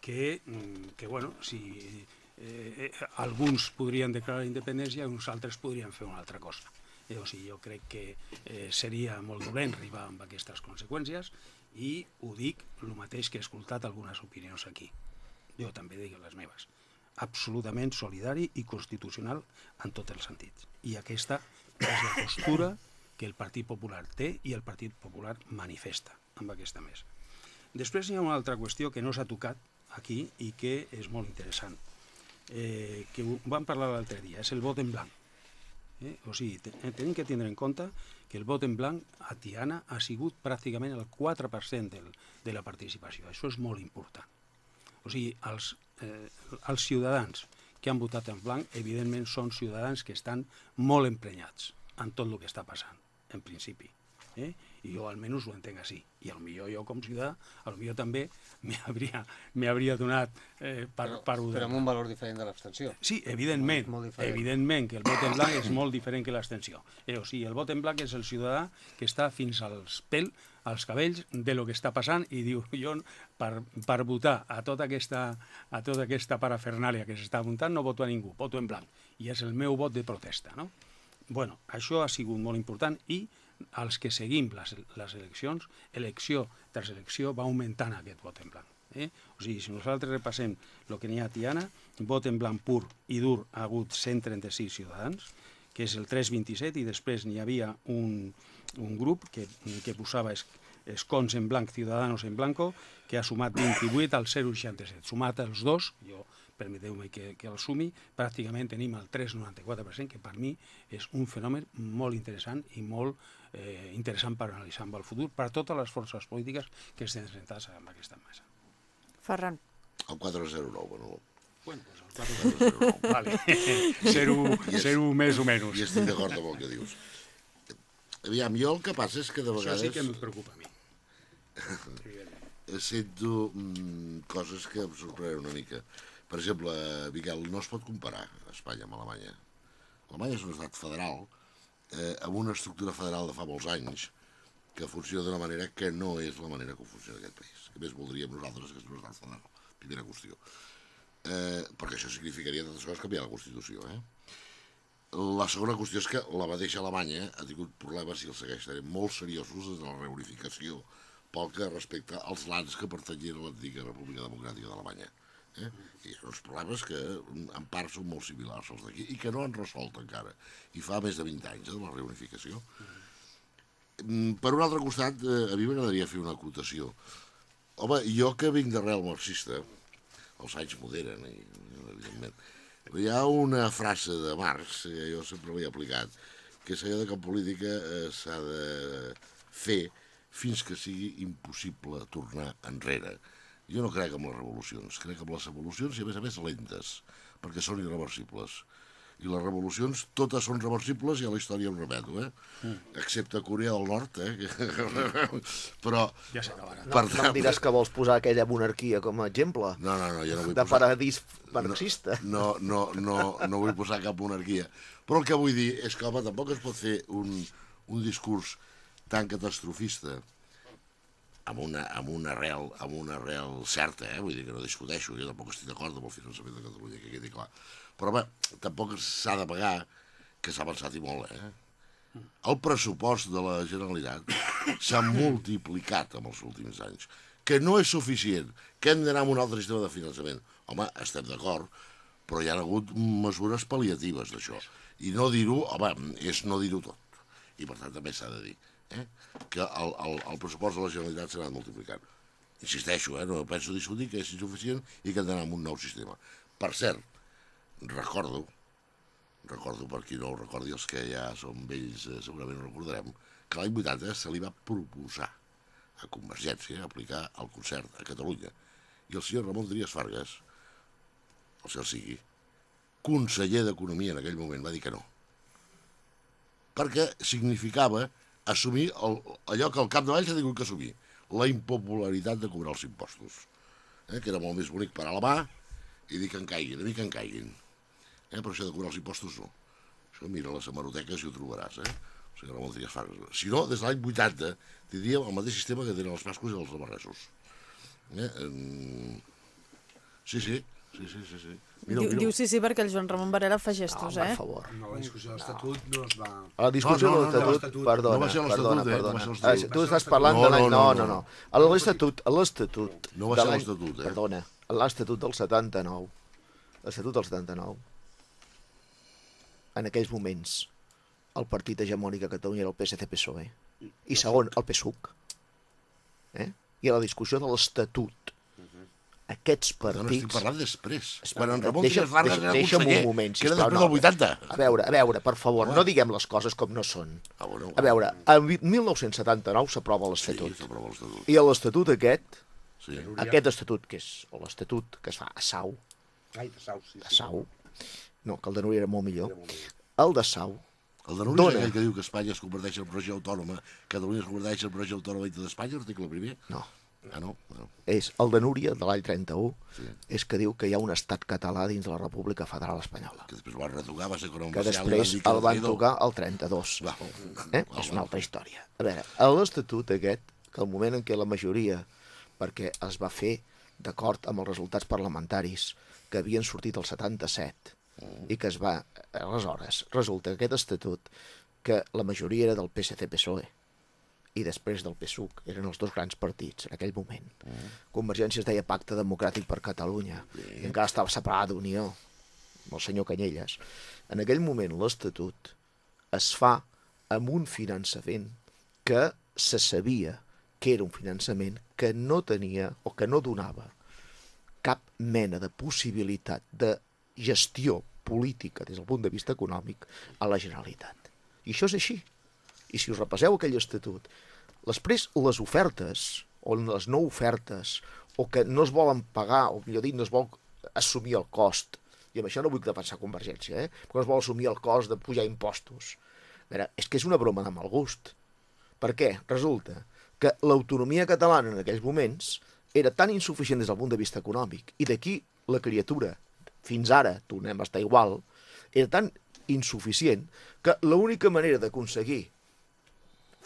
que, mm, que bueno, si eh, eh, alguns podrien declarar independència i uns altres podrien fer una altra cosa. Eh, o sigui, jo crec que eh, seria molt dolent arribar amb aquestes conseqüències i ho dic el mateix que he escoltat algunes opinions aquí. Jo també dic les meves. Absolutament solidari i constitucional en tots els sentits. I aquesta és la postura que el Partit Popular té i el Partit Popular manifesta amb aquesta mesa. Després hi ha una altra qüestió que no s'ha tocat aquí i que és molt interessant, eh, que ho vam parlar l'altre dia, és el vot en blanc. Eh? O sigui, te- eh, que tindre en compte que el vot en blanc a Tiana ha sigut pràcticament el 4% del, de la participació. Això és molt important. O sigui, els, eh, els ciutadans que han votat en blanc, evidentment, són ciutadans que estan molt emprenyats en tot el que està passant, en principi. Eh? I jo almenys ho entenc així. I al millor jo com ciutadà, al millor també m'hauria donat eh, per, Però, per però amb un valor diferent de l'abstenció. Sí, evidentment, Molt diferent. evidentment que el vot en blanc és molt diferent que l'abstenció. Eh, o sigui, el vot en blanc és el ciutadà que està fins als pèl, als cabells de lo que està passant i diu, jo per, per votar a tota aquesta, a tota aquesta parafernàlia que s'està muntant no voto a ningú, voto en blanc. I és el meu vot de protesta, no? bueno, això ha sigut molt important i els que seguim les, les eleccions, elecció tras elecció va augmentant aquest vot en blanc. Eh? O sigui, si nosaltres repassem el que n'hi ha a Tiana, vot en blanc pur i dur ha hagut 136 ciutadans, que és el 327, i després n'hi havia un, un grup que, que posava es, escons en blanc, ciudadanos en blanco, que ha sumat 28 al 0,67. Sumat els dos, jo permeteu-me que, que el sumi, pràcticament tenim el 3,94%, que per mi és un fenomen molt interessant i molt eh, interessant per analitzar amb el futur per a totes les forces polítiques que estem sentats en aquesta mesa. Ferran. El 409, bueno, Bueno, pues el 409. vale. Ser-ho ser més o menys. i estic d'acord amb el que dius. Aviam, jo el que passa és que de Això vegades sí que em preocupa a mi. sento mm, coses que em sorprenen una mica. Per exemple, Miquel, no es pot comparar Espanya amb Alemanya. Alemanya és un estat federal eh, amb una estructura federal de fa molts anys que funciona d'una manera que no és la manera que funciona aquest país. Que més voldríem nosaltres que és un estat federal. Primera qüestió. eh, perquè això significaria, tantes coses, canviar la Constitució. Eh? La segona qüestió és que la mateixa Alemanya ha tingut problemes i els segueix tenint molt seriosos des de la reunificació pel que respecta als lands que pertanyien a l'antiga República Democràtica d'Alemanya. Eh? I uns problemes que en part són molt similars als d'aquí i que no han resolt encara. I fa més de 20 anys eh, de la reunificació. Mm, Per un altre costat, eh, a mi m'agradaria fer una acotació. Home, jo que vinc d'arrel marxista, els anys moderen, evidentment, hi ha una frase de Marx que jo sempre l'he aplicat, que és allò de que en política eh, s'ha de fer fins que sigui impossible tornar enrere. Jo no crec en les revolucions, crec en les evolucions i a més a més lentes, perquè són irreversibles. I les revolucions totes són reversibles i a la història em remeto, eh? Mm. Excepte Corea del Nord, eh? Però... Ja s'acabarà. No, Per no em diràs que vols posar aquella monarquia com a exemple No, no, no, jo no vull de posar... paradís marxista. No, no, no, no vull posar cap monarquia. Però el que vull dir és que, home, tampoc es pot fer un, un discurs tan catastrofista amb una, amb una arrel, amb una arrel certa, eh? vull dir que no discuteixo, jo tampoc estic d'acord amb el finançament de Catalunya, que quedi clar. Però, home, tampoc s'ha de pagar que s'ha avançat i molt, eh? El pressupost de la Generalitat s'ha multiplicat en els últims anys, que no és suficient, que hem d'anar amb un altre sistema de finançament. Home, estem d'acord, però hi ha hagut mesures pal·liatives d'això. I no dir-ho, home, és no dir-ho tot. I per tant també s'ha de dir eh? que el, el, el pressupost de la Generalitat s'ha anat multiplicant. Insisteixo, eh? no penso discutir que és insuficient i que hem amb un nou sistema. Per cert, recordo, recordo per qui no ho recordi, els que ja són vells eh, segurament ho recordarem, que l'any 80 se li va proposar a Convergència aplicar el concert a Catalunya. I el senyor Ramon Trias Fargas, el senyor sigui, conseller d'Economia en aquell moment, va dir que no. Perquè significava assumir el, allò que al capdavall s'ha tingut que assumir, la impopularitat de cobrar els impostos. Eh, que era molt més bonic per a la mà i dir que en caiguin, a mi que en caiguin. Eh, però això de cobrar els impostos no. Això mira les hemeroteques i ho trobaràs, eh? O sigui, Ramon Trias Fargas. Si no, des de l'any 80 tindríem el mateix sistema que tenen els bascos i els navarresos. Eh? Sí, sí, sí, sí, sí. sí. Mira, Diu, mira. diu sí, sí, perquè el Joan Ramon Varela fa gestos, per eh? favor. No, la discussió de l'estatut no es va... A la discussió No, no, de no, no, l'Estatut, l'Estatut. perdona, No va ser l'Estatut, perdona, eh, no va perdona. ser Ah, tu estàs parlant No, de l'any... no, No, no, no, no. no. A l'Estatut, a l'Estatut... No va ser l'Estatut, eh? Perdona, a l'Estatut del 79, l'Estatut del 79, en aquells moments, el partit hegemònic a Catalunya era el PSC-PSOE, i segon, el PSUC. Eh? I a la discussió de l'Estatut, aquests No, no, estic partits... parlant després. Espera, Quan en Ramon deixa- Trias Fargas deixa- era deixa'm un conseller, moment, que era després no. del 80. A veure, a veure, per favor, no diguem les coses com no són. Ah, bueno, A veure, en 1979 s'aprova sí, l'Estatut. s'aprova l'Estatut. I a l'Estatut aquest, Sí. aquest estatut que és, o l'Estatut que es fa a Sau, Ai, de Sau, sí. a Sau, no, que el de Núria era molt millor, el de Sau, El de Núria Dona. és aquell que diu que Espanya es converteix en regió autònoma, Catalunya es converteix en regió autònoma dintre d'Espanya, article primer? no, Ah, no? Bueno, és el de Núria, de l'any 31, Sí. és que diu que hi ha un estat català dins de la República Federal Espanyola, que després ho van retocar, va ser quan que després el van tocar el 32. Va, Eh? És una altra història. A veure, a l'Estatut aquest, que al moment en què la majoria, perquè es va fer d'acord amb els resultats parlamentaris que havien sortit el 77 i que es va... Aleshores, resulta que aquest estatut que la majoria era del PSC-PSOE i després del PSUC, eren els dos grans partits en aquell moment. Convergència es deia Pacte Democràtic per Catalunya i encara estava separada d'Unió amb el senyor Canyelles. En aquell moment l'Estatut es fa amb un finançament que se sabia que era un finançament que no tenia o que no donava cap mena de possibilitat de gestió política des del punt de vista econòmic a la Generalitat. I això és així. I si us repasseu aquell estatut, després les ofertes, o les no ofertes, o que no es volen pagar, o millor dit, no es vol assumir el cost, i amb això no vull defensar Convergència, eh? però es vol assumir el cost de pujar impostos. A veure, és que és una broma de mal gust. Per què? Resulta que l'autonomia catalana en aquells moments era tan insuficient des del punt de vista econòmic, i d'aquí la criatura, fins ara, tornem a estar igual, era tan insuficient que l'única manera d'aconseguir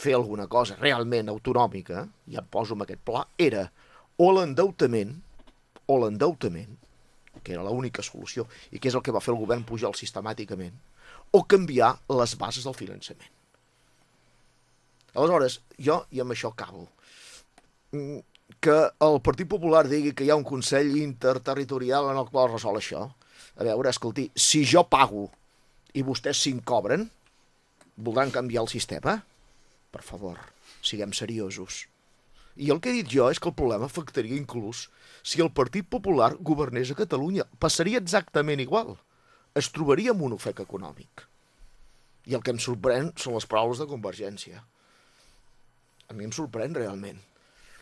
fer alguna cosa realment autonòmica, ja em poso amb aquest pla, era o l'endeutament, o l'endeutament, que era l'única solució, i que és el que va fer el govern Pujol sistemàticament, o canviar les bases del finançament. Aleshores, jo, i amb això acabo, mm, que el Partit Popular digui que hi ha un Consell Interterritorial en el qual resol això. A veure, escolti, si jo pago i vostès se'n cobren, voldran canviar el sistema? Per favor, siguem seriosos. I el que he dit jo és que el problema afectaria inclús si el Partit Popular governés a Catalunya. Passaria exactament igual. Es trobaria amb un ofec econòmic. I el que em sorprèn són les paraules de Convergència. A mi em sorprèn realment.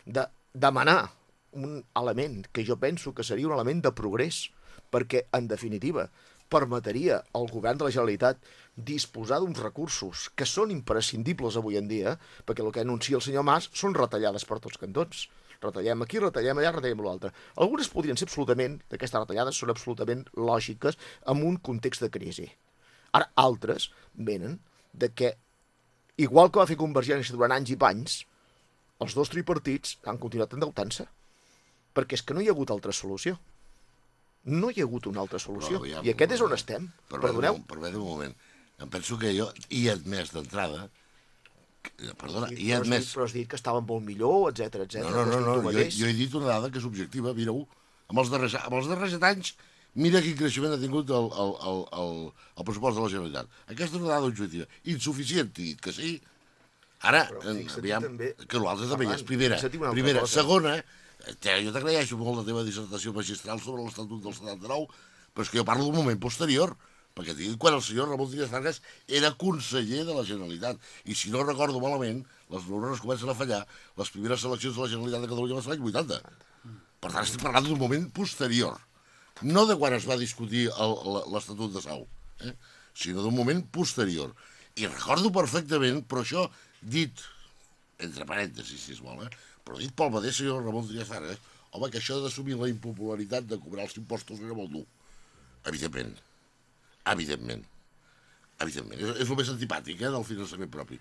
De demanar un element que jo penso que seria un element de progrés, perquè, en definitiva, permetria al govern de la Generalitat disposar d'uns recursos que són imprescindibles avui en dia, perquè el que anuncia el senyor Mas són retallades per tots cantons. Retallem aquí, retallem allà, retallem l'altre. Algunes podrien ser absolutament, d'aquestes retallades, són absolutament lògiques en un context de crisi. Ara, altres venen de que, igual que va fer Convergència durant anys i panys, els dos tripartits han continuat endeutant-se. Perquè és que no hi ha hagut altra solució. No hi ha hagut una altra solució. Però, ja, I aquest és on estem. Perdoneu. Permeteu un moment. Em penso que jo hi he admès d'entrada que- Perdona, Sí, hi he dit, admès... però has dit que estaven molt millor, etc etc. No, no, no, no, jo, jo he dit una dada que és objectiva, mireu, amb els darrers, amb els darrers anys, mira quin creixement ha tingut el, el, el, el, el pressupost de la Generalitat. Aquesta és una dada objectiva. Insuficient, t'he dit que sí. Ara, Però en- aviam, també- que l'altre també és. Primera, primera. cosa. Segona, eh, te- jo t'agraeixo molt la teva dissertació magistral sobre l'Estatut del 79, però és que jo parlo d'un moment posterior, perquè dit quan el senyor Ramon Trias Fargas era conseller de la Generalitat. I si no recordo malament, les neurones comencen a fallar, les primeres eleccions de la Generalitat de Catalunya van ser l'any 80. Per tant, estic parlant d'un moment posterior. No de quan es va discutir l'Estatut de Sau, eh? sinó d'un moment posterior. I recordo perfectament, però això dit, entre parèntesis, si es vol, eh? però dit pel mateix senyor Ramon Trias Fargas, home, que això d'assumir la impopularitat de cobrar els impostos era molt dur. Evidentment. Evidentment. Evidentment. És, és el més antipàtic, eh, del finançament propi.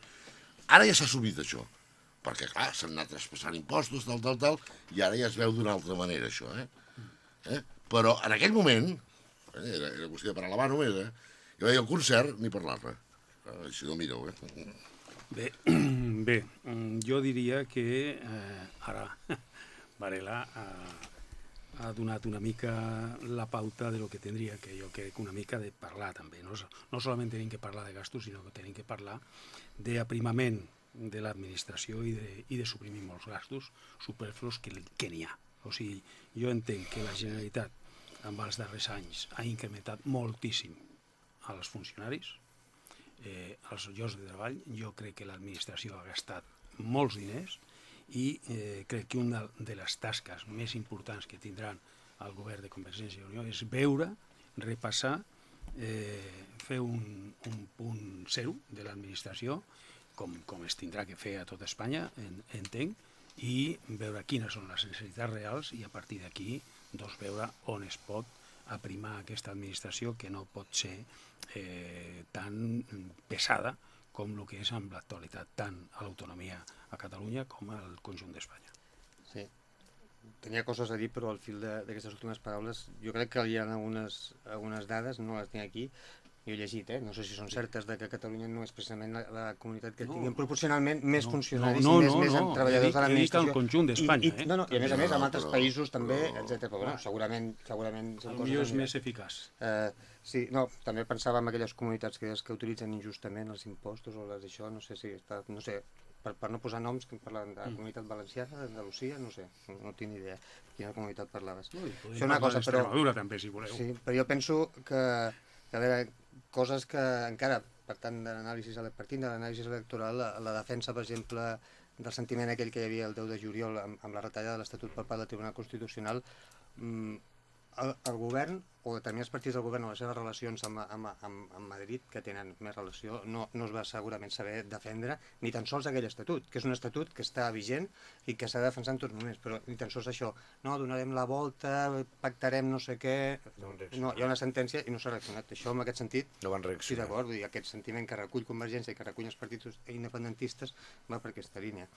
Ara ja s'ha assumit això, perquè, clar, s'han anat traspassant impostos, tal, tal, tal, i ara ja es veu d'una altra manera, això, eh? eh? Però en aquell moment, eh, era, era qüestió de parar la mà només, eh? Jo veia el concert, ni parlar-ne. Eh, Si no, mireu, eh? Bé, bé, mm, jo diria que eh, ara Varela ha, ha donat una mica la pauta de lo que tindria, que jo crec una mica de parlar també. No, no solament tenim que parlar de gastos, sinó que tenim que parlar d'aprimament de l'administració i, de, i de suprimir molts gastos superflus que, que n'hi ha. O sigui, jo entenc que la Generalitat amb els darrers anys ha incrementat moltíssim als funcionaris, eh, als llocs de treball. Jo crec que l'administració ha gastat molts diners i eh, crec que una de les tasques més importants que tindran el govern de Convergència i Unió és veure, repassar, eh, fer un, un punt zero de l'administració, com, com es tindrà que fer a tot Espanya, en, entenc, i veure quines són les necessitats reals i a partir d'aquí doncs, veure on es pot aprimar aquesta administració que no pot ser eh, tan pesada com el que és amb l'actualitat, tant a l'autonomia a Catalunya com al conjunt d'Espanya. Sí. Tenia coses a dir, però al fil de- d'aquestes últimes paraules, jo crec que hi ha algunes, algunes dades, no les tinc aquí, jo he llegit, eh? no sé si són certes, de que Catalunya no és precisament la, la comunitat que No. tingui proporcionalment més No, funcionaris no, i més, no, més no, treballadors de he dit al l'administració. conjunt d'Espanya, eh? no, no, i a més a més, amb No, altres però- països també, però- etc. Però bueno, segurament, segurament són Potser coses... és més eficaç. Eh, sí, no, també pensava en aquelles comunitats que, que utilitzen injustament els impostos o les d'això, no sé si està, no sé, per, per no posar noms, que parlen de la comunitat valenciana, d'Andalusia, no sé, no, tinc idea quina comunitat parlaves. No, i podem Això una cosa, però... també, si voleu. Sí, però jo penso que, que a veure, coses que encara, per tant, de l'anàlisi partint de l'anàlisi electoral, la, la defensa, per exemple, del sentiment aquell que hi havia el 10 de juliol amb, amb la retallada de l'Estatut per part del Tribunal Constitucional, mm, el, el govern o determinats partits del govern o les seves relacions amb, amb, amb, amb Madrid, que tenen més relació, no, no es va segurament saber defendre ni tan sols aquell estatut, que és un estatut que està vigent i que s'ha de defensar en tots moments, però ni tan sols això, no, donarem la volta, pactarem no sé què... No hi ha una sentència i no s'ha reaccionat. Això, en aquest sentit, No van reaccionar. d'acord, vull dir, aquest sentiment que recull Convergència i que recull els partits independentistes va per aquesta línia.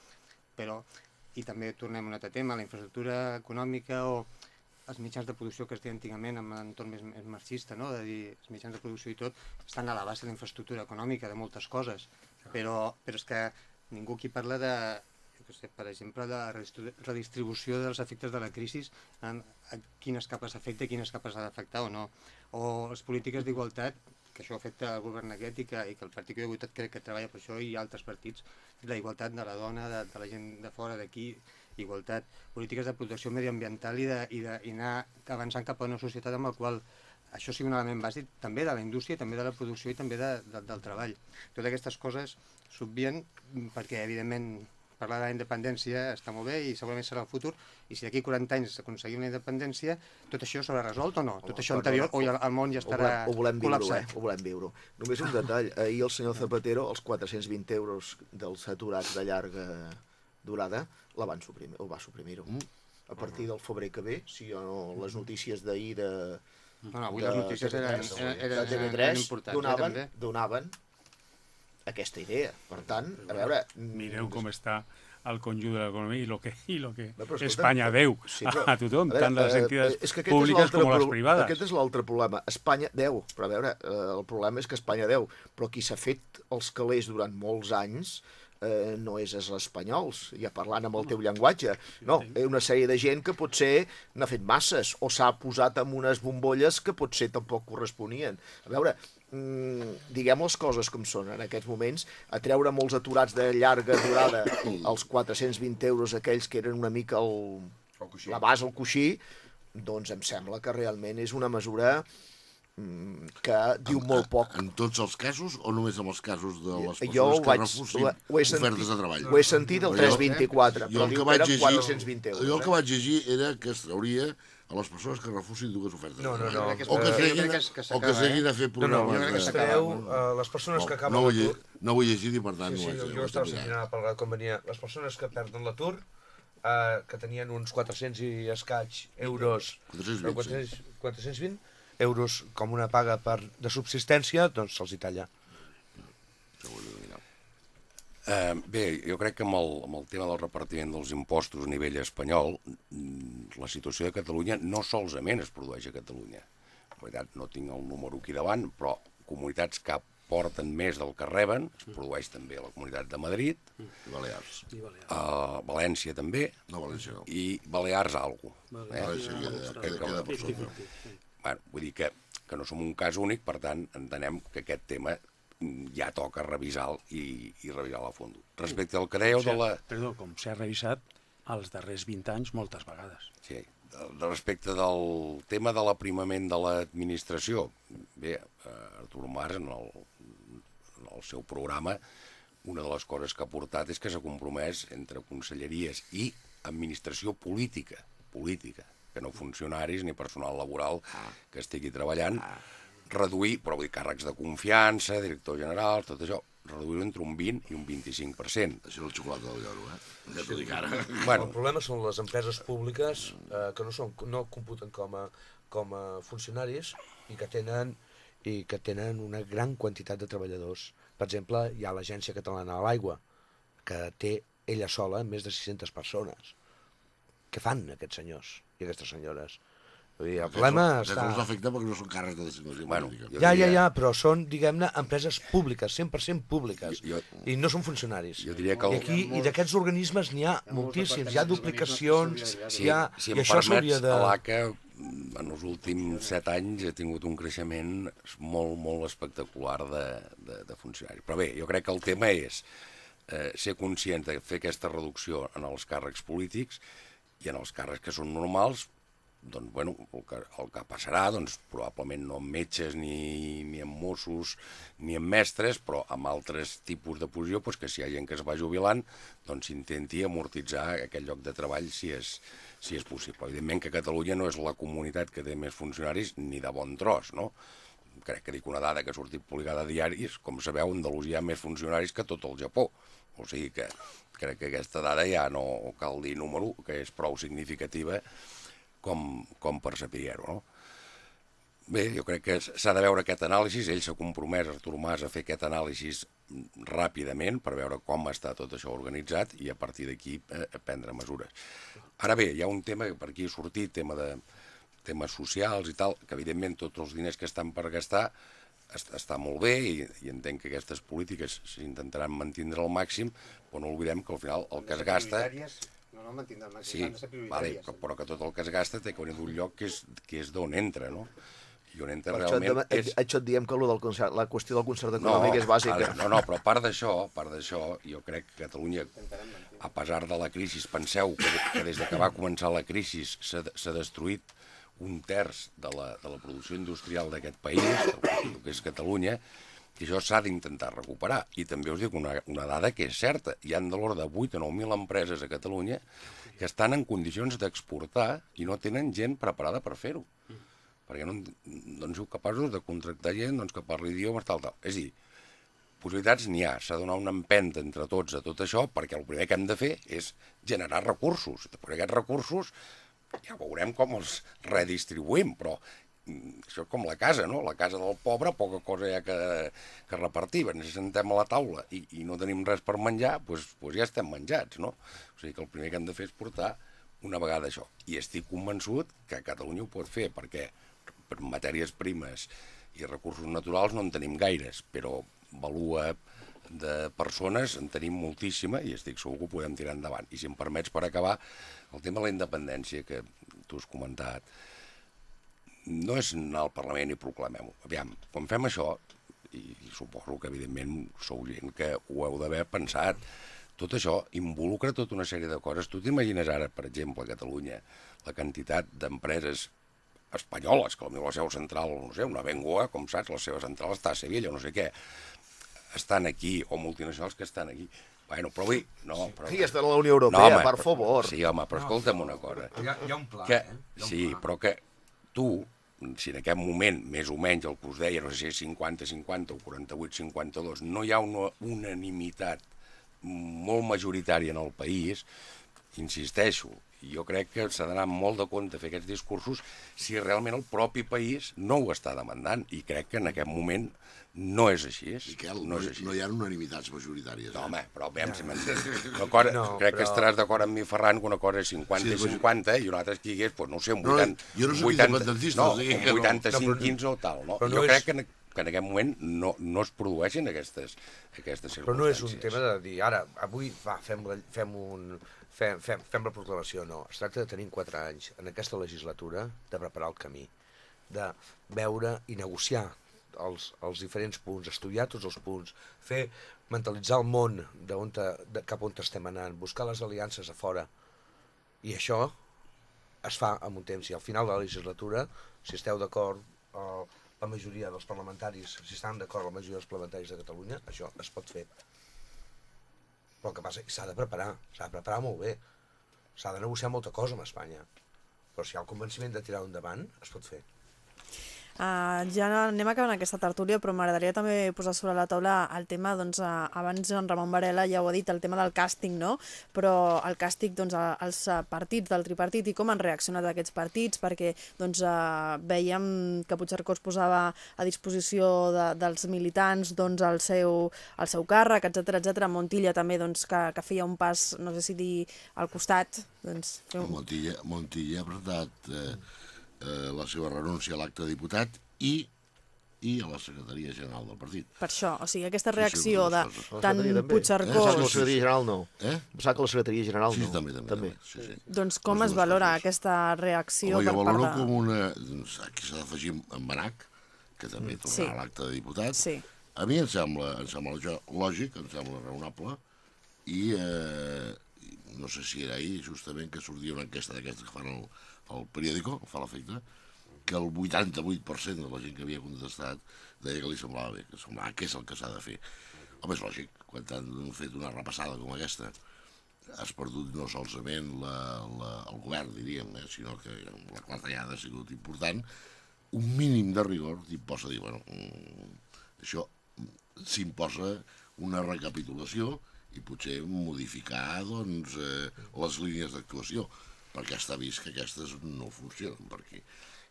Però, i també tornem a un altre tema, la infraestructura econòmica o els mitjans de producció que es deia antigament amb l'entorn més, més marxista, no? de dir, els mitjans de producció i tot estan a la base de la infraestructura econòmica, de moltes coses, però, però és que ningú aquí parla de, què sé, per exemple, de la redistribu- redistribució dels efectes de la crisi, en, quines capes afecta quines capes ha d'afectar o no. O les polítiques d'igualtat, que això afecta al govern aquest i que, i que el Partit que d'Igualtat crec que treballa per això i altres partits, la igualtat de la dona, de, de la gent de fora d'aquí, igualtat, polítiques de protecció mediambiental i, de, i, de, i anar avançant cap a una societat amb la qual això sigui un element bàsic també de la indústria, també de la producció i també de, de, del treball. Totes aquestes coses s'obvien perquè, evidentment, parlar de la independència està molt bé i segurament serà el futur, i si d'aquí 40 anys s'aconseguim la independència, tot això s'haurà resolt o no? Tot això anterior, o el món ja Ho estarà volem, ho volem viure, col·lapsat? eh? Ho volem viure. Només un detall. Ahir el senyor Zapatero, els 420 euros dels aturats de llarga durada, la van suprimir, el va suprimir-ho. A partir del febrer que ve, si jo no, les notícies d'ahir de, No, no, avui de les notícies eren, TV3, eren, de eren, eren TV3 importants, eh, donaven, també. donaven aquesta idea. Per tant, a veure... Mireu com està el conjunt de l'economia i lo que, i lo que però escolta, Espanya deu sí, però- a tothom, a veure, tant les eh, entitats és que és públiques l'altre com les privades. Aquest és l'altre problema. Espanya deu, però a veure, eh, el problema és que Espanya deu, però qui s'ha fet els calés durant molts anys eh, no és els espanyols, ja parlant amb el teu llenguatge. No, és una sèrie de gent que potser n'ha fet masses o s'ha posat amb unes bombolles que potser tampoc corresponien. A veure, mm, diguem les coses com són en aquests moments, a treure molts aturats de llarga durada els 420 euros aquells que eren una mica el, El coixí. la base, el coixí, doncs em sembla que realment és una mesura que diu molt poc. En tots els casos o només en els casos de les persones Jo que vaig, refusin la- ho he ofertes sentit, de treball? ho he sentit el Jo- 324, Jo però el que diu que vaig eren llegir, 420 euros. jo el que eh? vaig llegir era que es trauria a les persones que refusin dues ofertes No, no, no. O que que- crec que es- que o que a fer No, no, programes jo crec que s'acabeu uh, les persones que No, acaben no, l'atur. no ho he llegit i per tant Sí, sí, no ho jo, jo estava sentint mirar. a parlar com venia. Les persones que perden l'atur, eh, que tenien uns 400 i escaig euros, 420, no, 400, 420 euros com una paga per, de subsistència, doncs se'ls hi talla. Eh, bé, jo crec que amb el, amb el tema del repartiment dels impostos a nivell espanyol, mm, la situació de Catalunya no solament es produeix a Catalunya. En veritat, no tinc el número aquí davant, però comunitats que porten més del que reben, es produeix també a la Comunitat de Madrid, I Balears. a València també, No, València no. i Balears algo. Eh? València queda, queda, queda per sota. Bueno, vull dir que, que no som un cas únic, per tant, entenem que aquest tema mm, ja toca revisar i, i revisar a fons. Respecte al que dèieu de la... Perdó, com s'ha revisat els darrers 20 anys moltes vegades. Sí, respecte del tema de l'aprimament de l'administració, bé, eh, Artur Mas en el, en el seu programa una de les coses que ha portat és que s'ha compromès entre conselleries i administració política, política, que no funcionaris ni personal laboral que estigui treballant, reduir, però vull dir, càrrecs de confiança, director general, tot això, reduir-ho entre un 20 i un 25%. Això és el xocolata del lloro, eh? Ja t'ho dic ara. Bueno, El problema són les empreses públiques eh, que no, són, no computen com a, com a funcionaris i que tenen i que tenen una gran quantitat de treballadors. Per exemple, hi ha l'Agència Catalana de l'Aigua, que té ella sola més de 600 persones. Què fan aquests senyors i aquestes senyores? Vull dir, el problema Aquests està... no afecta perquè no són càrrecs de designació Bueno, política. Ja, ja, diria- ja, però són, diguem-ne, empreses públiques, 100% públiques, Jo- jo- i no són funcionaris. jo diria que I aquí, i d'aquests organismes n'hi ha moltíssims, hi ha duplicacions, Sí, hi ha, si i em això s'hauria de... l'ACA en els últims set anys ha tingut un creixement molt, molt espectacular de, de, de funcionaris. Però bé, jo crec que el tema és eh, ser conscient de fer aquesta reducció en els càrrecs polítics i en els càrrecs que són normals, doncs, bueno, el que, el que passarà, doncs, probablement no amb metges, ni, ni amb Mossos, ni amb mestres, però amb altres tipus de posició, doncs que si hi ha gent que es va jubilant, doncs s'intenti amortitzar aquell lloc de treball si és, si és possible. Evidentment que Catalunya no és la comunitat que té més funcionaris ni de bon tros, no? Crec que dic una dada que ha sortit publicada a diaris, com sabeu, Andalusia ha més funcionaris que tot el Japó. O sigui que crec que aquesta dada ja no cal dir número, que és prou significativa com, com per saber-ho, no? Bé, jo crec que s'ha de veure aquest anàlisi, ell s'ha compromès, Artur Mas, a fer aquest anàlisi ràpidament per veure com està tot això organitzat i a partir d'aquí eh, prendre mesures. Ara bé, hi ha un tema que per aquí ha sortit, tema de temes socials i tal, que evidentment tots els diners que estan per gastar està molt bé i, i entenc que aquestes polítiques s'intentaran mantindre al màxim, però no oblidem que al final el que es gasta... No, no, mantindrà el màxim, Sí, han de ser vale, però, però que tot el que es gasta té que venir d'un lloc que és, que és d'on entra, no? I on entra Per això, et, realment és... això et diem que del concert, la qüestió del concert econòmic és bàsica. vale, No, no, però a part d'això, a part d'això, jo crec que Catalunya, a pesar de la crisi, penseu que, que des de que va començar la crisi s'ha destruït un terç de la, de la producció industrial d'aquest país, el que és Catalunya, i això s'ha d'intentar recuperar. I també us dic una, una dada que és certa. Hi han de l'ordre de 8 o 9.000 empreses a Catalunya que estan en condicions d'exportar i no tenen gent preparada per fer-ho. Perquè no, no han sigut capaços de contractar gent doncs, que parli idiomes, tal, tal. És a dir, possibilitats n'hi ha, s'ha de donar una empenta entre tots a tot això, perquè el primer que hem de fer és generar recursos. Després aquests recursos ja veurem com els redistribuïm, però mm, això és com la casa, no? La casa del pobre, poca cosa hi ha que, que repartir. Ens sentem a la taula i, i no tenim res per menjar, doncs, doncs ja estem menjats, no? O sigui que el primer que hem de fer és portar una vegada això. I estic convençut que Catalunya ho pot fer, perquè per matèries primes i recursos naturals no en tenim gaires, però valua de persones en tenim moltíssima i estic segur que ho podem tirar endavant. I si em permets per acabar, el tema de la independència que tu has comentat, no és anar al Parlament i proclamem-ho. Aviam, quan fem això, i, suposo que evidentment sou gent que ho heu d'haver pensat, tot això involucra tota una sèrie de coses. Tu t'imagines ara, per exemple, a Catalunya, la quantitat d'empreses espanyoles, que potser la seu central, no sé, una Bengoa, com saps, la seva central està a Sevilla, no sé què, estan aquí, o multinacionals que estan aquí. Bueno, però vull... No, però... Sí, està a la Unió Europea, per favor. Sí, home, però escolta'm una cosa. Hi ha, hi ha un pla, Que, eh? Un sí, pla. però que tu, si en aquest moment, més o menys, el que us deia, no sé si és 50-50 o 48-52, no hi ha una unanimitat molt majoritària en el país, insisteixo, jo crec que s'ha d'anar molt de compte fer aquests discursos si realment el propi país no ho està demandant, i crec que en aquest moment no és així. Miquel, no no, és així. no hi ha unanimitats majoritàries. No, eh? home, però aviam si m'entens. No, crec que però- estaràs d'acord amb mi, Ferran, que una cosa és 50 Sí, i però- 50 i una altra és que hi hagués, doncs, no ho sé, un No, 80... jo no un soc independentista, no, un que no. 85-15 o tal, no? no jo és- crec que en, que en aquest moment no, no es produeixen aquestes, aquestes Però no és un circumstàncies. tema de dir, ara, avui, va, fem, la, fem, un, fem, fem, fem la proclamació, no. Es tracta de tenir en quatre anys, en aquesta legislatura, de preparar el camí, de veure i negociar els, els diferents punts, estudiar tots els punts, fer, mentalitzar el món de on te, de cap on estem anant, buscar les aliances a fora. I això es fa en un temps. I al final de la legislatura, si esteu d'acord, eh, la majoria dels parlamentaris, si estan d'acord la majoria dels parlamentaris de Catalunya, això es pot fer. Però el que passa s'ha de preparar, s'ha de preparar molt bé. S'ha de negociar molta cosa amb Espanya. Però si hi ha el convenciment de tirar-ho endavant, es pot fer. Uh, ja anem acabant aquesta tertúlia, però m'agradaria també posar sobre la taula el tema, doncs, uh, abans en Ramon Varela ja ho ha dit, el tema del càsting, no? Però el càstig, doncs, als partits del tripartit i com han reaccionat aquests partits, perquè, doncs, uh, veiem que Puigcercós posava a disposició de, dels militants, doncs, el seu, el seu càrrec, etc etc. Montilla també, doncs, que, que feia un pas, no sé si dir, al costat, doncs... Montilla, Montilla ha presentat eh, eh, la seva renúncia a l'acte de diputat i, i a la secretaria general del partit. Per això, o sigui, aquesta sí, reacció de les coses. La tant. Puigcercós... Em sap que la secretaria general no. Eh? Em que la secretaria general Sí, no. també, també. també. Sí, sí. Doncs com Les es valora coses. aquesta reacció Home, jo per valoro part de... com una... Doncs aquí s'ha d'afegir en Manac, que també tornarà Sí. a l'acte de diputat. Sí. A mi em sembla, em sembla jo lògic, em sembla raonable, i eh, no sé si era ahir justament que sortia una enquesta d'aquestes que fan el, el periòdico, fa l'efecte, que el 88% de la gent que havia contestat deia que li semblava bé, que semblava que és el que s'ha de fer. Home, és lògic, quan t'han fet una repassada com aquesta, has perdut no solament la, la, el govern, diríem, eh, sinó que la clatellada ha sigut important, un mínim de rigor t'imposa dir, bueno, mm, això s'imposa una recapitulació i potser modificar doncs, eh, les línies d'actuació, perquè està vist que aquestes no funcionen per aquí.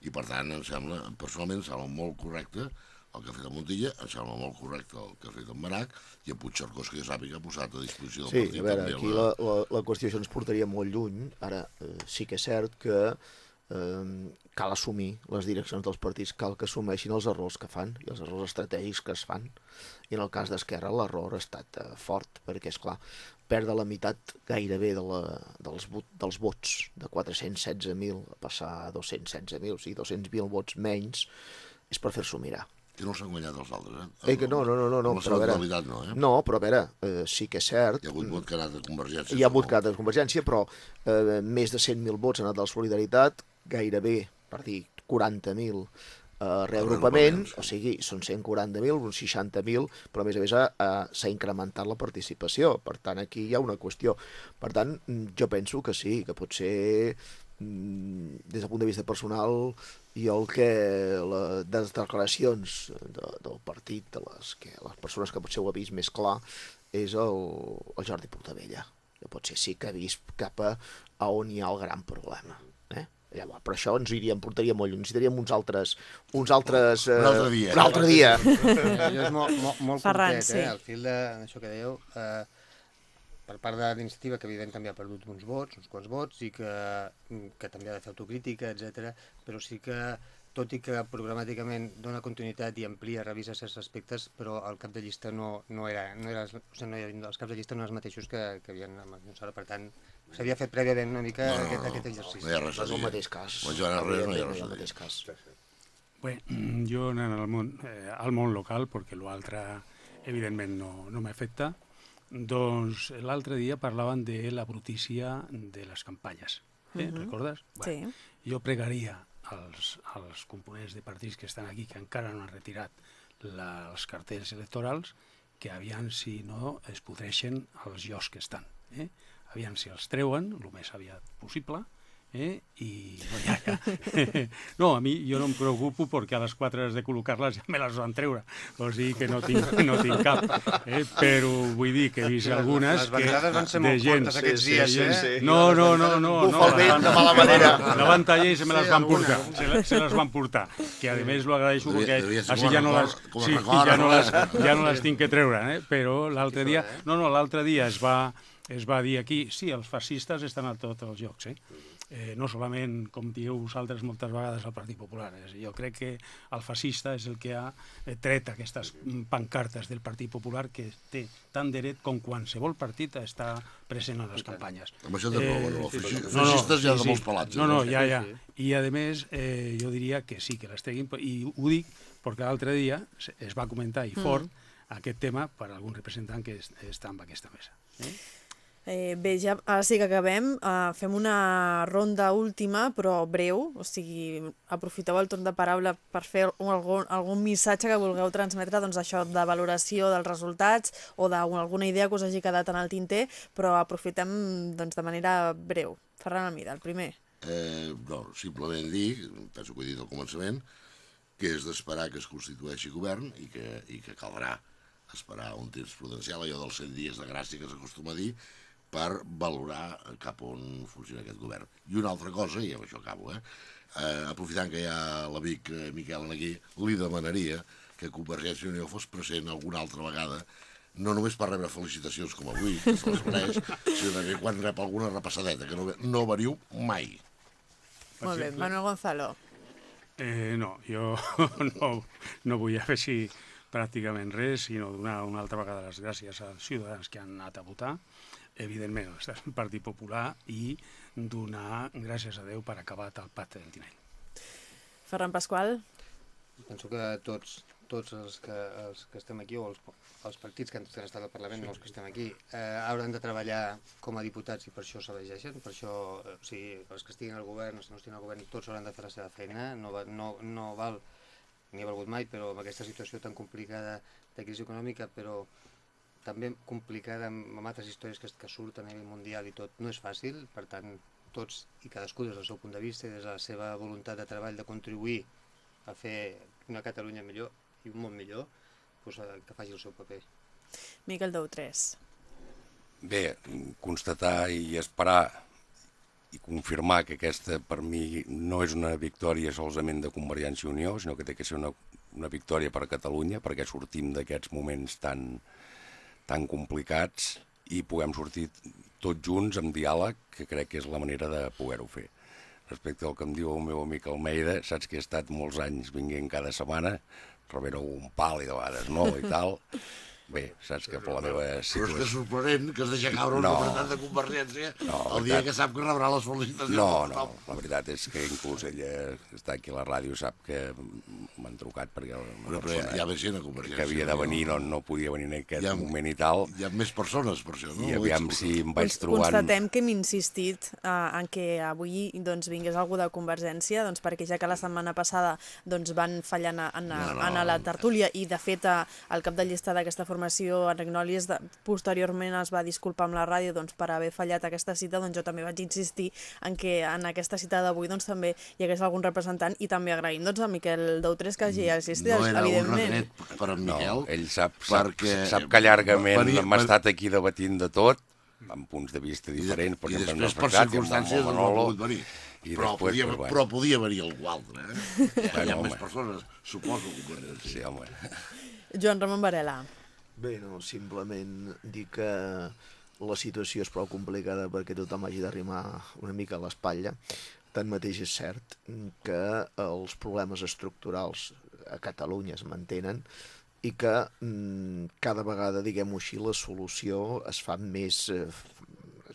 I per tant, em sembla, personalment em sembla molt correcte el que ha fet el Montilla, em sembla molt correcte el que ha fet en Marac, i en Puigcercós, que jo sàpiga, ha posat a disposició del Sí, partit a veure, aquí la, la, la qüestió això ens portaria molt lluny. Ara, eh, sí que és cert que eh, cal assumir les direccions dels partits, cal que assumeixin els errors que fan i els errors estratègics que es fan. I en el cas d'Esquerra l'error ha estat eh, fort, perquè, és clar perdre la meitat gairebé de la, dels, vot, dels vots de 416.000 a passar a 216.000, o sigui, 200.000 vots menys, és per fer-s'ho mirar. Que no s'han guanyat els altres, eh? Eh, que no, no, no, no, no, però a veure, no, eh? no, però a veure, eh, sí que és cert, Hi ha hagut vot que ha anat a Convergència. hi ha hagut segur. cada de Convergència, però eh, més de 100.000 vots han anat de la Solidaritat, gairebé, per dir, 40.000 eh, reagrupament, reagrupament, sí. o sigui, són 140.000, uns 60.000, però a més a més eh, s'ha incrementat la participació, per tant aquí hi ha una qüestió. Per tant, jo penso que sí, que pot ser mm, des del punt de vista personal i el que la, de les declaracions de, del partit, de les, que, les persones que potser ho ha vist més clar, és el, el Jordi Portavella, que potser sí que ha vist cap a, a on hi ha el gran problema. Eh? Llavors, però això ens iríem, portaria molt lluny, necessitaríem uns altres... Uns altres eh, Un altre dia. Un altre dia. Allò és molt, molt, molt Ferran, concret, sí. eh? Al fil de- d'això que dèieu, eh, per part de l'iniciativa, que evidentment també ha perdut uns vots, uns quants vots, i que, que també ha de fer autocrítica, etc. però sí que, tot i que programàticament dona continuïtat i amplia, revisa certs aspectes, però el cap de llista no, no era, no era, o sigui, no era, els caps de llista no eren els mateixos que, que havien amb el per tant, s'havia fet prèviament una mica No, no, aquest, no, aquest no exercici. hi ha res No a és el dir. mateix cas. El Joan Herrera no hi ha res el a dir. mateix cas. Bé, jo en el món, eh, al món local, perquè l'altre evidentment no, no m'afecta, doncs l'altre dia parlaven de la brutícia de les campanyes. Eh? Mhm. Recordes? Sí. jo pregaria als, als components de partits que estan aquí, que encara no han retirat la, els cartells electorals, que aviam si no es podreixen els llocs que estan. Eh? Aviam si els treuen el més aviat possible, eh? i no, ja, ja. no, a mi jo no em preocupo perquè a les 4 has de col·locar-les ja me les van treure, o sigui que no tinc, no tinc cap, eh? però vull dir que he vist algunes les bandades van ser molt gent, curtes aquests sí, dies, sí, eh? sí. no, no, no, no, no, vent la- de mala manera. La van tallar i se me les van portar. Se, le- se les van portar. Que a més lo agraeixo perquè així ja no les, sí, ja no no? les, ja no les tinc que treure, eh? però l'altre dia, no, no, l'altre dia es va, es va dir aquí, sí, els fascistes estan a tots els llocs, eh? Eh, no solament, com dieu vosaltres moltes vegades, al Partit Popular. Eh? Jo crec que el fascista és el que ha eh, tret aquestes mm, pancartes del Partit Popular que té tant dret com qualsevol partit a estar present en les campanyes. Amb això té raó, els sí. feixistes- feixistes hi ha de molts pelats, No, eh? no, ja, ja. I a més, eh, jo diria que sí, que les treguin, i ho dic perquè l'altre dia es va comentar i fort aquest tema per algun representant que es- està en aquesta mesa. Eh? Eh, bé, ja ara sí que acabem. Uh, fem una ronda última, però breu. O sigui, aprofiteu el torn de paraula per fer un, algun, algun missatge que vulgueu transmetre, doncs això de valoració dels resultats o d'alguna idea que us hagi quedat en el tinter, però aprofitem doncs, de manera breu. Ferran Almida, el primer. Eh, no, simplement dir, penso que ho he dit al començament, que és d'esperar que es constitueixi govern i que, i que caldrà esperar un temps prudencial, allò dels 100 dies de gràcia que s'acostuma a dir, per valorar cap on funciona aquest govern. I una altra cosa, i amb això acabo, eh? eh aprofitant que hi ha l'amic eh, Miquel aquí, li demanaria que Convergència i Unió fos present alguna altra vegada no només per rebre felicitacions com avui, que se les mereix, sinó també quan rep alguna repassadeta, que no, no veniu mai. Molt bé, Manuel Gonzalo. Eh, no, jo no, no vull afegir pràcticament res, sinó donar una altra vegada les gràcies als ciutadans que han anat a votar, evidentment al Partit Popular, i donar gràcies a Déu per acabar el pacte del Tinell. Ferran Pasqual. Penso que tots, tots els, que, els que estem aquí, o els, els partits que han estat al Parlament, no els que estem aquí, eh, hauran de treballar com a diputats i per això s'elegeixen, per això, eh, o sigui, els que estiguin al govern, els que no estiguin al govern, tots hauran de fer la seva feina, no, va, no, no val, ni ha valgut mai, però amb aquesta situació tan complicada de crisi econòmica, però també complicada amb, amb altres històries que, que surten a nivell mundial i tot, no és fàcil, per tant, tots i cadascú des del seu punt de vista i des de la seva voluntat de treball de contribuir a fer una Catalunya millor i un món millor, doncs, eh, que faci el seu paper. Miquel Dou 3. Bé, constatar i esperar i confirmar que aquesta per mi no és una victòria solament de Convergència i Unió, sinó que té que ser una, una victòria per a Catalunya perquè sortim d'aquests moments tan, tan complicats i puguem sortir tots junts amb diàleg, que crec que és la manera de poder-ho fer. respecte al que em diu el meu amic Almeida, saps que he estat molts anys vinguent cada setmana, rebera un pal i de vegades no i tal. Bé, saps que per la meva Però és que situació... és sorprenent que es deixa caure un No. representant de Convergència No, el dia veritat. que sap que rebrà les felicitacions. No, no, la veritat és que inclús ella que està aquí a la ràdio sap que m'han trucat perquè una Però, però hi ha, hi ha més gent a Convergència. que havia de venir no, no podia venir en aquest ha- moment i tal, Hi ha més persones per això, no? i aviam si em vaig trobant... Constatem que hem insistit eh, en que avui doncs, vingués algú de Convergència, doncs, perquè ja que la setmana passada doncs, van fallar en, en, No, no. en la tertúlia i, de fet, eh, el cap de llista d'aquesta formació, Enric Nòlies, de, posteriorment es va disculpar amb la ràdio doncs, per haver fallat aquesta cita, doncs jo també vaig insistir en que en aquesta cita d'avui doncs, també hi hagués algun representant i també agraïm doncs, a Miquel Dautres que hagi assistit, no era evidentment. retret per en No, Miquel. ell sap, sap, perquè sap que llargament venia- hem estat aquí debatint de tot, amb punts de vista diferents, per I exemple, després, per circumstàncies, no ha pogut venir. i però, després, podia, doncs, bueno. però podia venir algú altre, eh? Hi ha, Bueno, més home. persones, suposo que. Sí, home. Joan Ramon Varela. Bé, no, simplement dir que la situació és prou complicada perquè tothom hagi d'arrimar una mica a l'espatlla. Tanmateix és cert que els problemes estructurals a Catalunya es mantenen i que mm, cada vegada, diguem-ho així, la solució es fa més... Eh,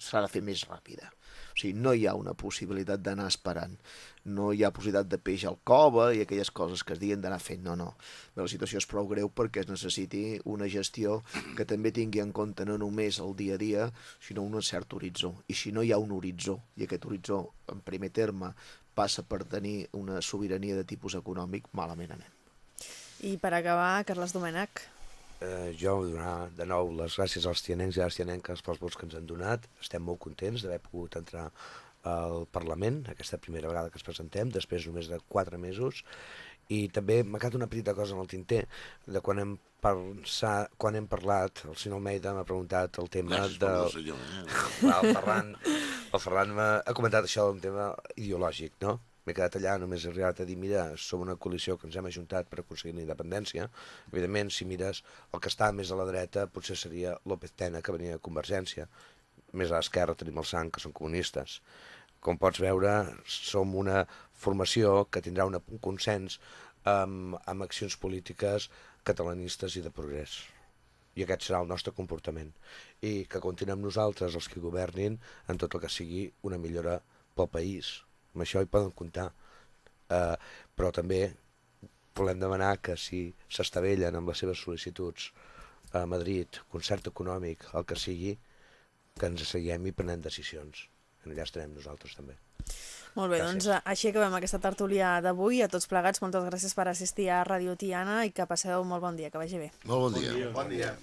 s'ha de fer més ràpida. O sigui, no hi ha una possibilitat d'anar esperant. No hi ha possibilitat de peix al cova i aquelles coses que es diuen d'anar fent. No, no. Però la situació és prou greu perquè es necessiti una gestió que també tingui en compte no només el dia a dia, sinó un cert horitzó. I si no hi ha un horitzó, i aquest horitzó, en primer terme, passa per tenir una sobirania de tipus econòmic, malament anem. I per acabar, Carles Domènech. Eh, jo vull donar de nou les gràcies als tianencs i a les tianenques pels vots que ens han donat. Estem molt contents d'haver pogut entrar al Parlament, aquesta primera vegada que ens presentem, després només de quatre mesos, i també m'ha quedat una petita cosa en el tinter, de quan hem, pensat, quan hem parlat, el senyor Almeida m'ha preguntat el tema Gràcies el senyor. Eh? el Ferran, el Ferran m'ha ha comentat això d'un tema ideològic, no? M'he quedat allà, només he arribat a dir, mira, som una coalició que ens hem ajuntat per aconseguir la independència. Evidentment, si mires el que està més a la dreta, potser seria López Tena, que venia de Convergència. Més a l'esquerra tenim el Sant, que són comunistes. Com pots veure, som una formació que tindrà un consens amb, amb accions polítiques catalanistes i de progrés. I aquest serà el nostre comportament. I que comptin amb nosaltres els que governin en tot el que sigui una millora pel país. Amb això hi poden comptar. Eh, però també volem demanar que si s'estavellen amb les seves sol·licituds a Madrid, concert econòmic, el que sigui, que ens seguem i prenem decisions. Allà estarem nosaltres també. Molt bé, Gràcies. doncs així acabem aquesta tertúlia d'avui. A tots plegats, moltes gràcies per assistir a Radio Tiana i que passeu molt bon dia, que vagi bé. Molt bon dia. Bon dia.